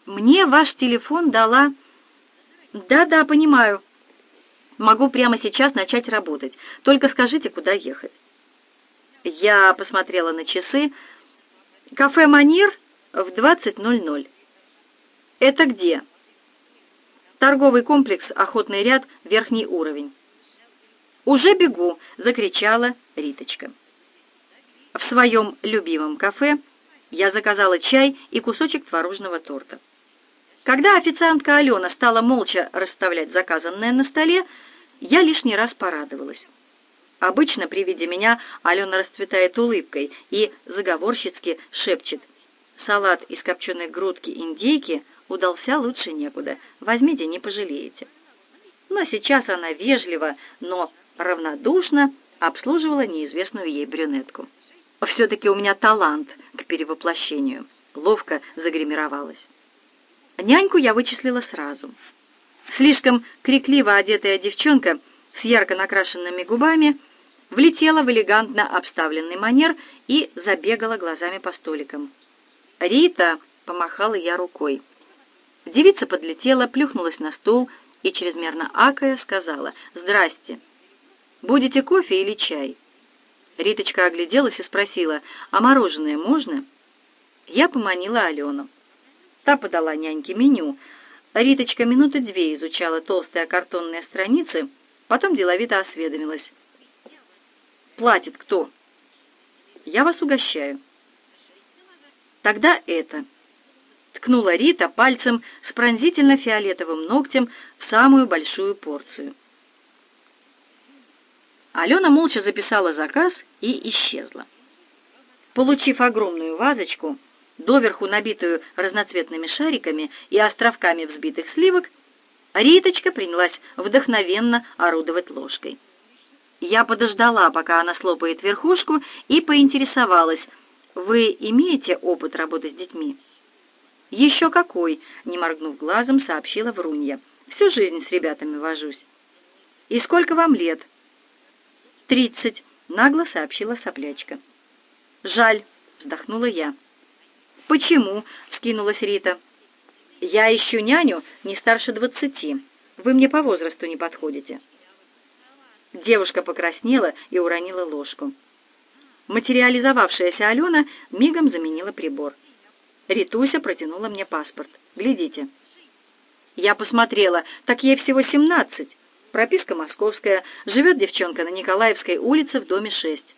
«Мне ваш телефон дала...» «Да-да, понимаю. Могу прямо сейчас начать работать. Только скажите, куда ехать». Я посмотрела на часы. «Кафе «Манир» в 20.00». «Это где?» «Торговый комплекс «Охотный ряд», верхний уровень». «Уже бегу!» — закричала Риточка. В своем любимом кафе я заказала чай и кусочек творожного торта. Когда официантка Алена стала молча расставлять заказанное на столе, я лишний раз порадовалась. Обычно при виде меня Алена расцветает улыбкой и заговорщицки шепчет «Салат из копченой грудки индейки удался лучше некуда, возьмите, не пожалеете». Но сейчас она вежливо, но равнодушно обслуживала неизвестную ей брюнетку. Все-таки у меня талант к перевоплощению. Ловко загримировалась. Няньку я вычислила сразу. Слишком крикливо одетая девчонка с ярко накрашенными губами влетела в элегантно обставленный манер и забегала глазами по столикам. «Рита!» — помахала я рукой. Девица подлетела, плюхнулась на стул и, чрезмерно акая, сказала «Здрасте!» Будете кофе или чай?» Риточка огляделась и спросила, «А мороженое можно?» Я поманила Алену. Та подала няньке меню. Риточка минуты две изучала толстые картонные страницы, потом деловито осведомилась. «Платит кто?» «Я вас угощаю». «Тогда это». Ткнула Рита пальцем с пронзительно-фиолетовым ногтем в самую большую порцию. Алена молча записала заказ и исчезла. Получив огромную вазочку, доверху набитую разноцветными шариками и островками взбитых сливок, Риточка принялась вдохновенно орудовать ложкой. Я подождала, пока она слопает верхушку, и поинтересовалась, «Вы имеете опыт работы с детьми?» «Еще какой!» — не моргнув глазом, сообщила Врунья. «Всю жизнь с ребятами вожусь». «И сколько вам лет?» «Тридцать», нагло сообщила соплячка. «Жаль», — вздохнула я. «Почему?» — вскинулась Рита. «Я ищу няню не старше двадцати. Вы мне по возрасту не подходите». Девушка покраснела и уронила ложку. Материализовавшаяся Алена мигом заменила прибор. Ритуся протянула мне паспорт. «Глядите». Я посмотрела, так ей всего семнадцать. Прописка московская, живет девчонка на Николаевской улице в доме шесть.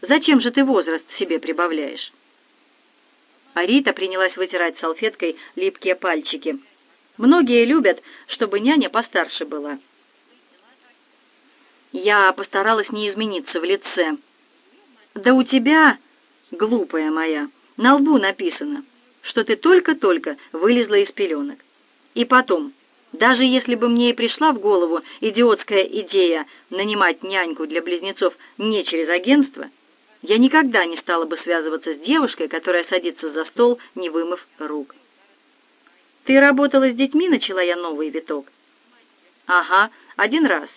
Зачем же ты возраст себе прибавляешь? А Рита принялась вытирать салфеткой липкие пальчики. Многие любят, чтобы няня постарше была. Я постаралась не измениться в лице. Да у тебя, глупая моя, на лбу написано, что ты только-только вылезла из пеленок. И потом, даже если бы мне и пришла в голову идиотская идея нанимать няньку для близнецов не через агентство, я никогда не стала бы связываться с девушкой, которая садится за стол, не вымыв рук. «Ты работала с детьми?» — начала я новый виток. «Ага, один раз».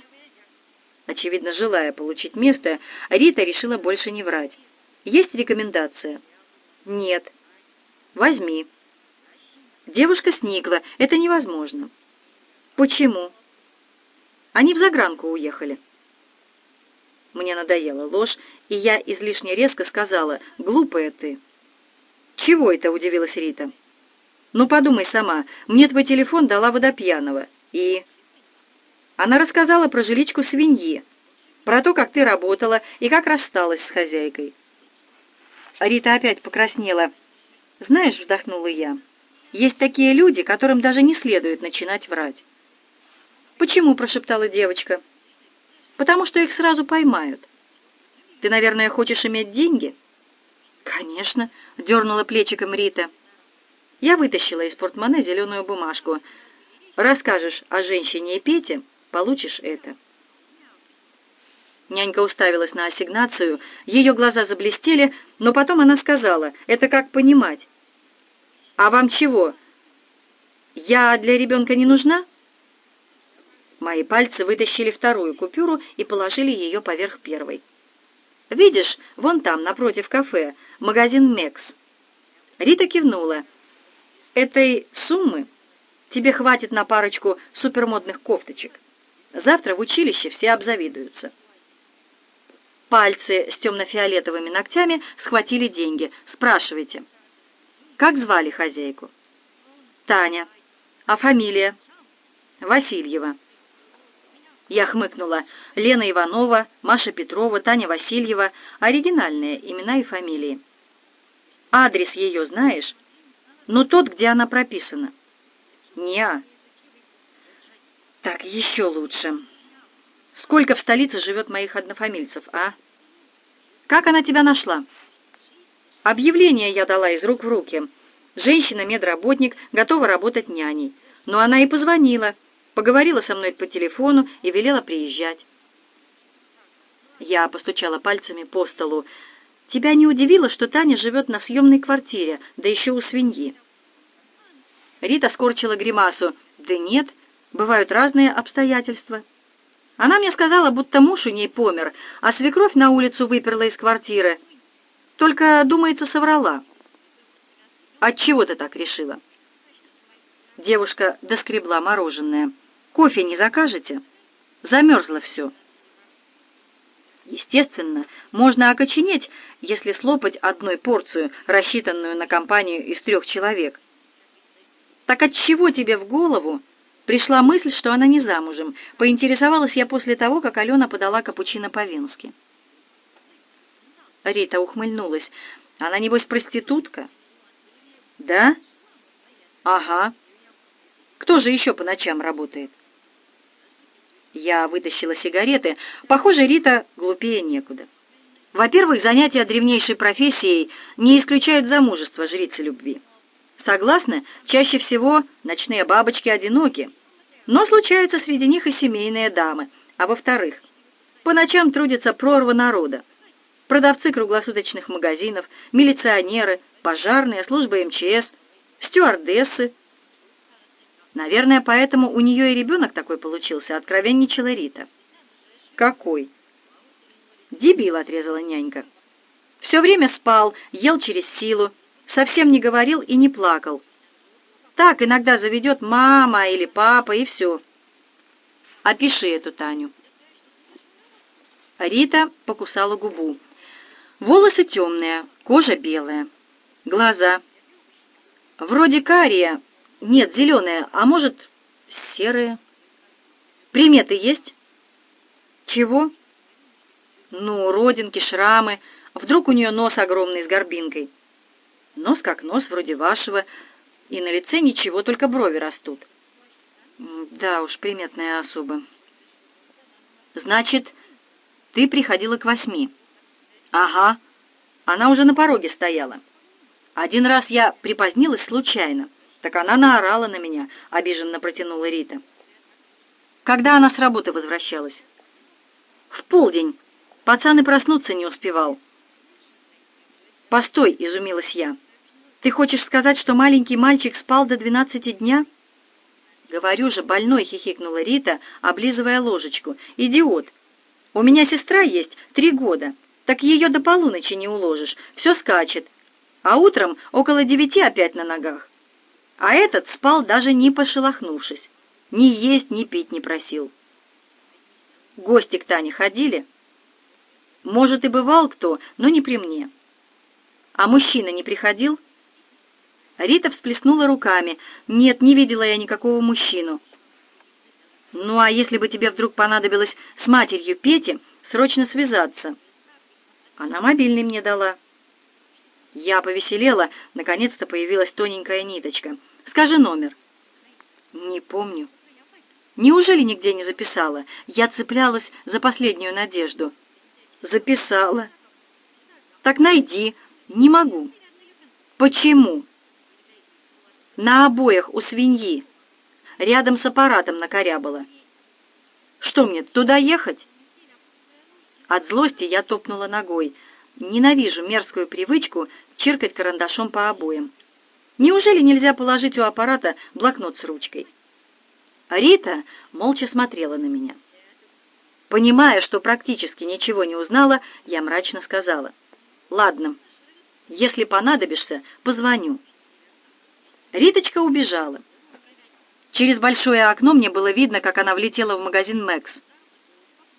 Очевидно, желая получить место, Рита решила больше не врать. «Есть рекомендация?» «Нет». «Возьми». Девушка сникла. «Это невозможно». «Почему?» «Они в загранку уехали». Мне надоела ложь, и я излишне резко сказала «Глупая ты». «Чего это?» — удивилась Рита. «Ну, подумай сама, мне твой телефон дала водопьяного, и...» Она рассказала про жиличку свиньи, про то, как ты работала и как рассталась с хозяйкой. Рита опять покраснела. «Знаешь», — вздохнула я, — «есть такие люди, которым даже не следует начинать врать». «Почему?» — прошептала девочка. «Потому что их сразу поймают. Ты, наверное, хочешь иметь деньги?» «Конечно», — дернула плечиком Рита. Я вытащила из портмоне зеленую бумажку. «Расскажешь о женщине и Пете, получишь это». Нянька уставилась на ассигнацию, ее глаза заблестели, но потом она сказала, «Это как понимать?» «А вам чего? Я для ребенка не нужна?» Мои пальцы вытащили вторую купюру и положили ее поверх первой. «Видишь, вон там, напротив кафе, магазин «Мекс». Рита кивнула. «Этой суммы тебе хватит на парочку супермодных кофточек. Завтра в училище все обзавидуются». Пальцы с темно-фиолетовыми ногтями схватили деньги. «Спрашивайте». «Как звали хозяйку?» «Таня». «А фамилия?» «Васильева». Я хмыкнула. Лена Иванова, Маша Петрова, Таня Васильева. Оригинальные имена и фамилии. Адрес ее знаешь? Ну, тот, где она прописана. Неа. Так, еще лучше. Сколько в столице живет моих однофамильцев, а? Как она тебя нашла? Объявление я дала из рук в руки. Женщина-медработник, готова работать няней. Но она и позвонила поговорила со мной по телефону и велела приезжать. Я постучала пальцами по столу. «Тебя не удивило, что Таня живет на съемной квартире, да еще у свиньи?» Рита скорчила гримасу. «Да нет, бывают разные обстоятельства». Она мне сказала, будто муж у ней помер, а свекровь на улицу выперла из квартиры. Только, думается, соврала. «Отчего ты так решила?» Девушка доскребла мороженое. Кофе не закажете? Замерзло все. Естественно, можно окоченеть, если слопать одной порцию, рассчитанную на компанию из трех человек. Так от чего тебе в голову пришла мысль, что она не замужем? Поинтересовалась я после того, как Алена подала капучино по-венски. Рита ухмыльнулась. Она, небось, проститутка? Да? Ага. Кто же еще по ночам работает? Я вытащила сигареты. Похоже, Рита глупее некуда. Во-первых, занятия древнейшей профессией не исключают замужество жрицы любви. Согласны, чаще всего ночные бабочки одиноки, но случаются среди них и семейные дамы. А во-вторых, по ночам трудится прорва народа. Продавцы круглосуточных магазинов, милиционеры, пожарные, службы МЧС, стюардессы, Наверное, поэтому у нее и ребенок такой получился, откровенничала Рита. Какой? «Дебил», — отрезала нянька. «Все время спал, ел через силу, совсем не говорил и не плакал. Так иногда заведет мама или папа, и все. Опиши эту Таню». Рита покусала губу. Волосы темные, кожа белая, глаза. Вроде кария, нет, зеленые, а может, серые. Приметы есть? Чего? Ну, родинки, шрамы. Вдруг у нее нос огромный с горбинкой. Нос как нос, вроде вашего, и на лице ничего, только брови растут. Да уж, приметная особа. Значит, ты приходила к восьми. Ага. Она уже на пороге стояла. Один раз я припозднилась случайно. Так она наорала на меня, обиженно протянула Рита. Когда она с работы возвращалась? В полдень. Пацан и проснуться не успевал. Постой, изумилась я. Ты хочешь сказать, что маленький мальчик спал до двенадцати дня? Говорю же, больной, хихикнула Рита, облизывая ложечку. Идиот. У меня сестра есть, три года. Так ее до полуночи не уложишь, все скачет. А утром около девяти опять на ногах. А этот спал даже не пошелохнувшись. Ни есть, ни пить не просил. Гости к Тане ходили? Может, и бывал кто, но не при мне. А мужчина не приходил? Рита всплеснула руками. Нет, не видела я никакого мужчину. Ну, а если бы тебе вдруг понадобилось с матерью Пети срочно связаться? Она мобильный мне дала. Я повеселела, наконец-то появилась тоненькая ниточка. Скажи номер. Не помню. Неужели нигде не записала? Я цеплялась за последнюю надежду. Записала. Так найди. Не могу. Почему? На обоях у свиньи. Рядом с аппаратом накорябала. Что мне, туда ехать? От злости я топнула ногой. Ненавижу мерзкую привычку чиркать карандашом по обоям. Неужели нельзя положить у аппарата блокнот с ручкой? Рита молча смотрела на меня. Понимая, что практически ничего не узнала, я мрачно сказала. «Ладно, если понадобишься, позвоню». Риточка убежала. Через большое окно мне было видно, как она влетела в магазин «Мэкс».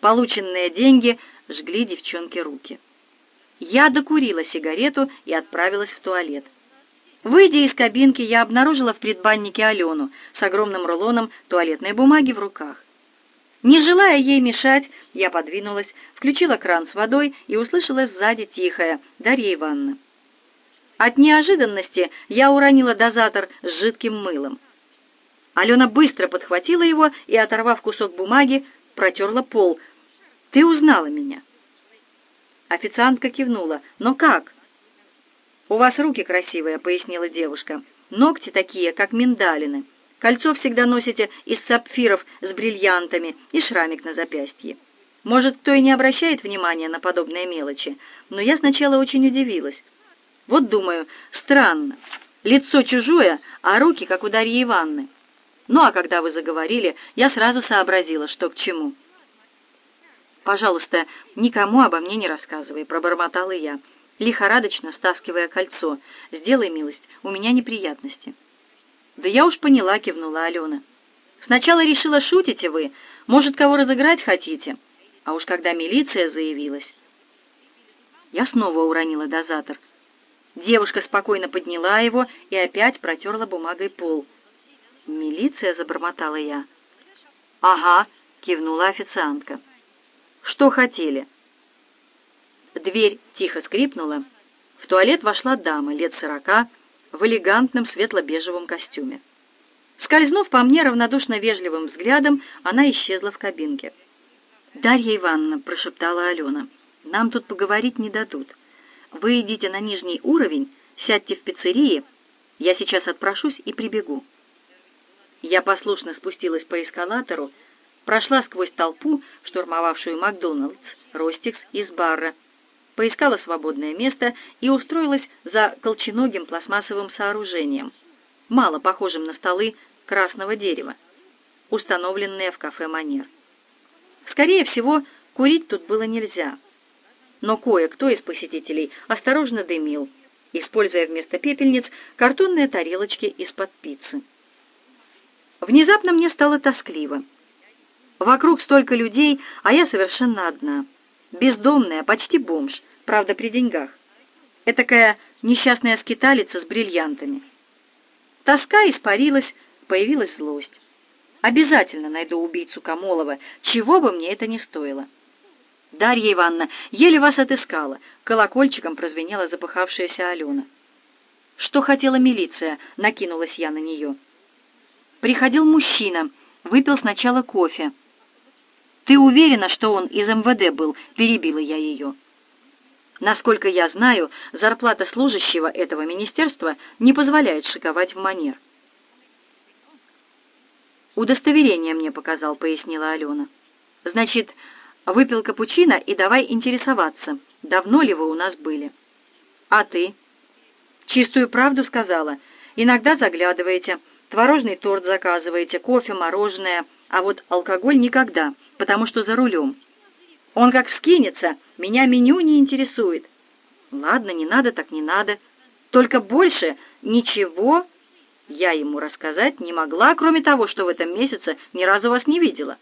Полученные деньги жгли девчонке руки. Я докурила сигарету и отправилась в туалет. Выйдя из кабинки, я обнаружила в предбаннике Алену с огромным рулоном туалетной бумаги в руках. Не желая ей мешать, я подвинулась, включила кран с водой и услышала сзади тихое «Дарья Ивановна». От неожиданности я уронила дозатор с жидким мылом. Алена быстро подхватила его и, оторвав кусок бумаги, протерла пол. «Ты узнала меня?» Официантка кивнула. «Но как?» «У вас руки красивые», — пояснила девушка. «Ногти такие, как миндалины. Кольцо всегда носите из сапфиров с бриллиантами и шрамик на запястье. Может, кто и не обращает внимания на подобные мелочи, но я сначала очень удивилась. Вот думаю, странно. Лицо чужое, а руки, как у Дарьи Ивановны. Ну, а когда вы заговорили, я сразу сообразила, что к чему». «Пожалуйста, никому обо мне не рассказывай», — пробормотала я, лихорадочно стаскивая кольцо. «Сделай милость, у меня неприятности». «Да я уж поняла», — кивнула Алена. «Сначала решила, шутите вы, может, кого разыграть хотите, а уж когда милиция заявилась...» Я снова уронила дозатор. Девушка спокойно подняла его и опять протерла бумагой пол. «Милиция?» — забормотала я. «Ага», — кивнула официантка. Что хотели?» Дверь тихо скрипнула. В туалет вошла дама лет сорока в элегантном светло-бежевом костюме. Скользнув по мне равнодушно вежливым взглядом, она исчезла в кабинке. «Дарья Ивановна», — прошептала Алена, — «нам тут поговорить не дадут. Вы идите на нижний уровень, сядьте в пиццерии, я сейчас отпрошусь и прибегу». Я послушно спустилась по эскалатору, прошла сквозь толпу, штурмовавшую Макдоналдс, Ростикс и Сбарра, поискала свободное место и устроилась за колченогим пластмассовым сооружением, мало похожим на столы красного дерева, установленные в кафе «Манер». Скорее всего, курить тут было нельзя. Но кое-кто из посетителей осторожно дымил, используя вместо пепельниц картонные тарелочки из-под пиццы. Внезапно мне стало тоскливо. Вокруг столько людей, а я совершенно одна. Бездомная, почти бомж, правда, при деньгах. Этакая несчастная скиталица с бриллиантами. Тоска испарилась, появилась злость. Обязательно найду убийцу Камолова, чего бы мне это ни стоило. Дарья Ивановна, еле вас отыскала. Колокольчиком прозвенела запыхавшаяся Алена. Что хотела милиция? Накинулась я на нее. Приходил мужчина, выпил сначала кофе. Ты уверена, что он из МВД был? Перебила я ее. Насколько я знаю, зарплата служащего этого министерства не позволяет шиковать в манер. «Удостоверение мне показал», — пояснила Алена. «Значит, выпил капучино и давай интересоваться, давно ли вы у нас были?» «А ты?» «Чистую правду сказала. Иногда заглядываете, творожный торт заказываете, кофе, мороженое, а вот алкоголь никогда, потому что за рулем. Он как вскинется, меня меню не интересует. Ладно, не надо, так не надо. Только больше ничего я ему рассказать не могла, кроме того, что в этом месяце ни разу вас не видела.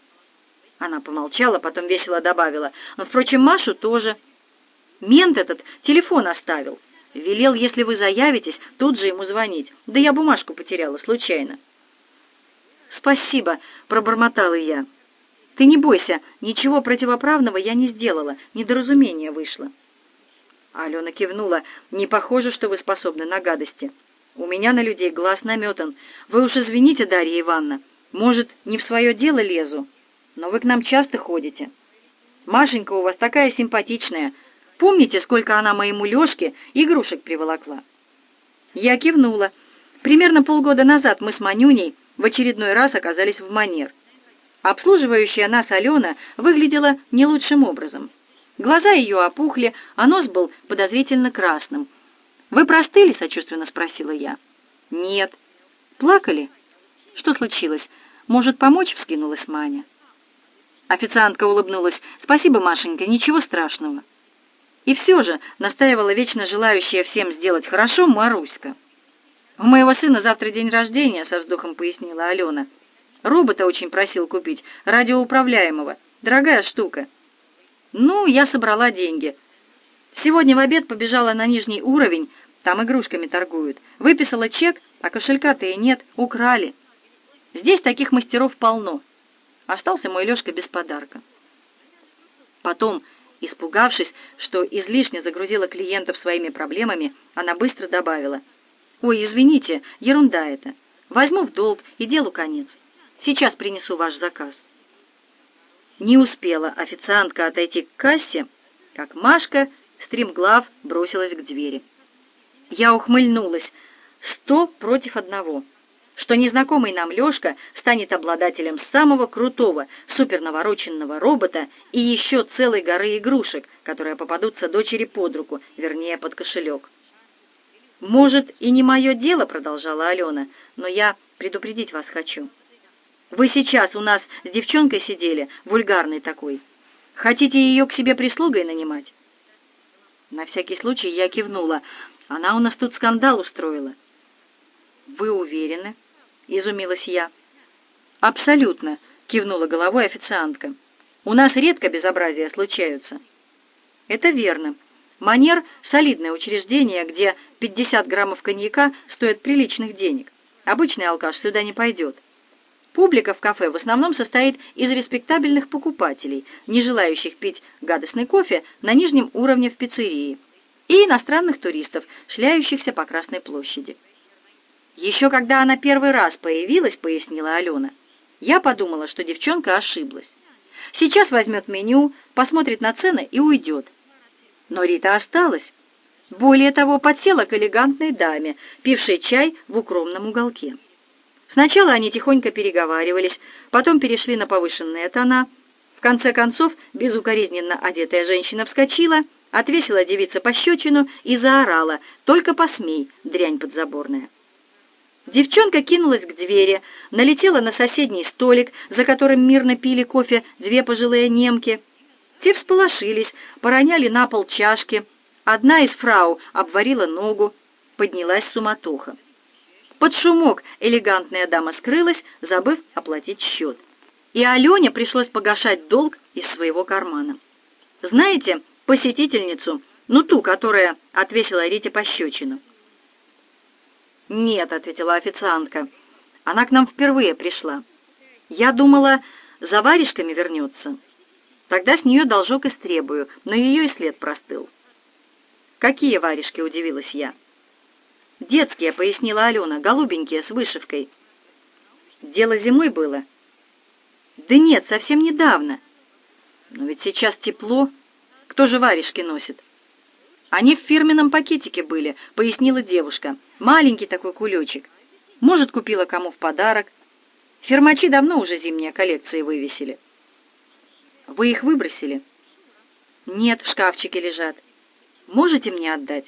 Она помолчала, потом весело добавила. Но, впрочем, Машу тоже. Мент этот телефон оставил. Велел, если вы заявитесь, тут же ему звонить. Да я бумажку потеряла случайно. «Спасибо», — пробормотала я. Ты не бойся, ничего противоправного я не сделала, недоразумение вышло. Алена кивнула. Не похоже, что вы способны на гадости. У меня на людей глаз наметан. Вы уж извините, Дарья Ивановна, может, не в свое дело лезу, но вы к нам часто ходите. Машенька у вас такая симпатичная. Помните, сколько она моему Лешке игрушек приволокла? Я кивнула. Примерно полгода назад мы с Манюней в очередной раз оказались в манер. Обслуживающая нас Алена выглядела не лучшим образом. Глаза ее опухли, а нос был подозрительно красным. «Вы простыли?» — сочувственно спросила я. «Нет». «Плакали?» «Что случилось? Может, помочь?» — вскинулась Маня. Официантка улыбнулась. «Спасибо, Машенька, ничего страшного». И все же настаивала вечно желающая всем сделать хорошо Маруська. «У моего сына завтра день рождения», — со вздохом пояснила Алена. Робота очень просил купить, радиоуправляемого. Дорогая штука. Ну, я собрала деньги. Сегодня в обед побежала на нижний уровень, там игрушками торгуют. Выписала чек, а кошелька-то и нет, украли. Здесь таких мастеров полно. Остался мой Лешка без подарка. Потом, испугавшись, что излишне загрузила клиентов своими проблемами, она быстро добавила. «Ой, извините, ерунда это. Возьму в долг, и делу конец». Сейчас принесу ваш заказ». Не успела официантка отойти к кассе, как Машка, стремглав, бросилась к двери. Я ухмыльнулась. Сто против одного. Что незнакомый нам Лёшка станет обладателем самого крутого, супернавороченного робота и еще целой горы игрушек, которые попадутся дочери под руку, вернее, под кошелек. «Может, и не мое дело», — продолжала Алена, — «но я предупредить вас хочу. Вы сейчас у нас с девчонкой сидели, вульгарной такой. Хотите ее к себе прислугой нанимать?» На всякий случай я кивнула. Она у нас тут скандал устроила. «Вы уверены?» — изумилась я. «Абсолютно», — кивнула головой официантка. «У нас редко безобразия случаются». «Это верно. Манер — солидное учреждение, где 50 граммов коньяка стоят приличных денег. Обычный алкаш сюда не пойдет. Публика в кафе в основном состоит из респектабельных покупателей, не желающих пить гадостный кофе на нижнем уровне в пиццерии, и иностранных туристов, шляющихся по Красной площади. «Еще когда она первый раз появилась, — пояснила Алена, — я подумала, что девчонка ошиблась. Сейчас возьмет меню, посмотрит на цены и уйдет. Но Рита осталась. Более того, подсела к элегантной даме, пившей чай в укромном уголке. Сначала они тихонько переговаривались, потом перешли на повышенные тона. В конце концов, безукоризненно одетая женщина вскочила, отвесила девице пощечину и заорала «Только посмей, дрянь подзаборная!». Девчонка кинулась к двери, налетела на соседний столик, за которым мирно пили кофе две пожилые немки. Те всполошились, пороняли на пол чашки. Одна из фрау обварила ногу, поднялась суматоха. Под шумок элегантная дама скрылась, забыв оплатить счет. И Алене пришлось погашать долг из своего кармана. Знаете посетительницу, ну ту, которая отвесила Рите пощечину? «Нет», — ответила официантка, — «она к нам впервые пришла. Я думала, за варежками вернется. Тогда с нее должок истребую, но ее и след простыл». «Какие варежки?» — удивилась я. «Детские», — пояснила Алена, — «голубенькие, с вышивкой». «Дело зимой было?» «Да нет, совсем недавно». «Но ведь сейчас тепло. Кто же варежки носит?» «Они в фирменном пакетике были», — пояснила девушка. «Маленький такой кулечек. Может, купила кому в подарок. Фермачи давно уже зимние коллекции вывесили». «Вы их выбросили?» «Нет, в шкафчике лежат. Можете мне отдать?»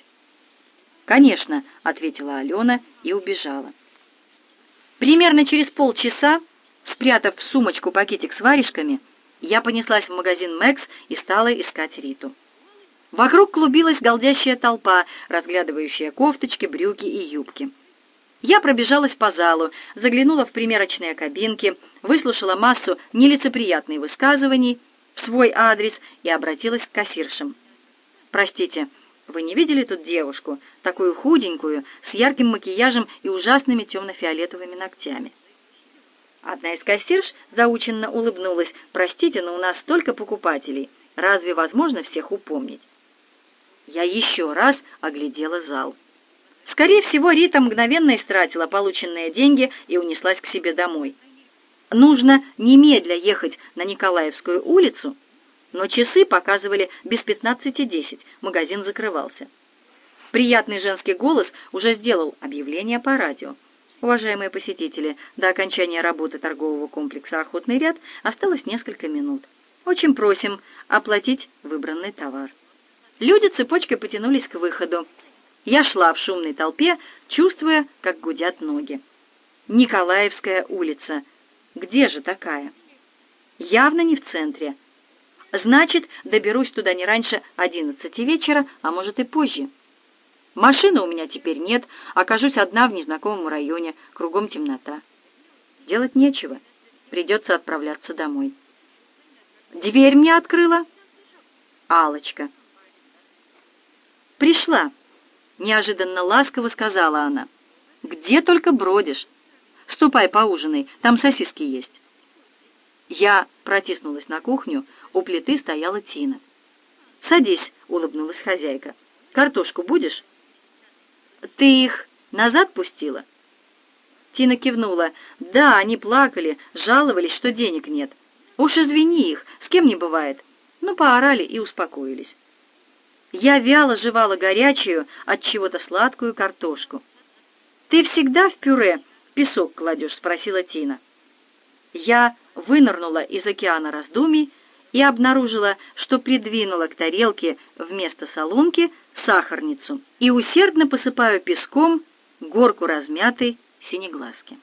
«Конечно», — ответила Алена и убежала. Примерно через полчаса, спрятав в сумочку пакетик с варежками, я понеслась в магазин «Мэкс» и стала искать Риту. Вокруг клубилась голдящая толпа, разглядывающая кофточки, брюки и юбки. Я пробежалась по залу, заглянула в примерочные кабинки, выслушала массу нелицеприятных высказываний в свой адрес и обратилась к кассиршам. «Простите, вы не видели тут девушку, такую худенькую, с ярким макияжем и ужасными темно-фиолетовыми ногтями?» Одна из кассирш заученно улыбнулась. «Простите, но у нас столько покупателей. Разве возможно всех упомнить?» Я еще раз оглядела зал. Скорее всего, Рита мгновенно истратила полученные деньги и унеслась к себе домой. Нужно немедля ехать на Николаевскую улицу, но часы показывали без пятнадцати десять, магазин закрывался. Приятный женский голос уже сделал объявление по радио. Уважаемые посетители, до окончания работы торгового комплекса «Охотный ряд» осталось несколько минут. Очень просим оплатить выбранный товар. Люди цепочкой потянулись к выходу. Я шла в шумной толпе, чувствуя, как гудят ноги. Николаевская улица. Где же такая? Явно не в центре. Значит, доберусь туда не раньше одиннадцати вечера, а может и позже. Машины у меня теперь нет, окажусь одна в незнакомом районе, кругом темнота. Делать нечего, придется отправляться домой. Дверь мне открыла Алочка. «Пришла», — неожиданно ласково сказала она. «Где только бродишь? Ступай поужинай, там сосиски есть». Я протиснулась на кухню, у плиты стояла Тина. «Садись», — улыбнулась хозяйка. «Картошку будешь?» «Ты их назад пустила?» Тина кивнула. «Да, они плакали, жаловались, что денег нет. Уж извини их, с кем не бывает». Ну, поорали и успокоились. Я вяло жевала горячую, от чего-то сладкую картошку. «Ты всегда в пюре песок кладешь?» — спросила Тина. Я вынырнула из океана раздумий и обнаружила, что придвинула к тарелке вместо солонки сахарницу и усердно посыпаю песком горку размятой синеглазки.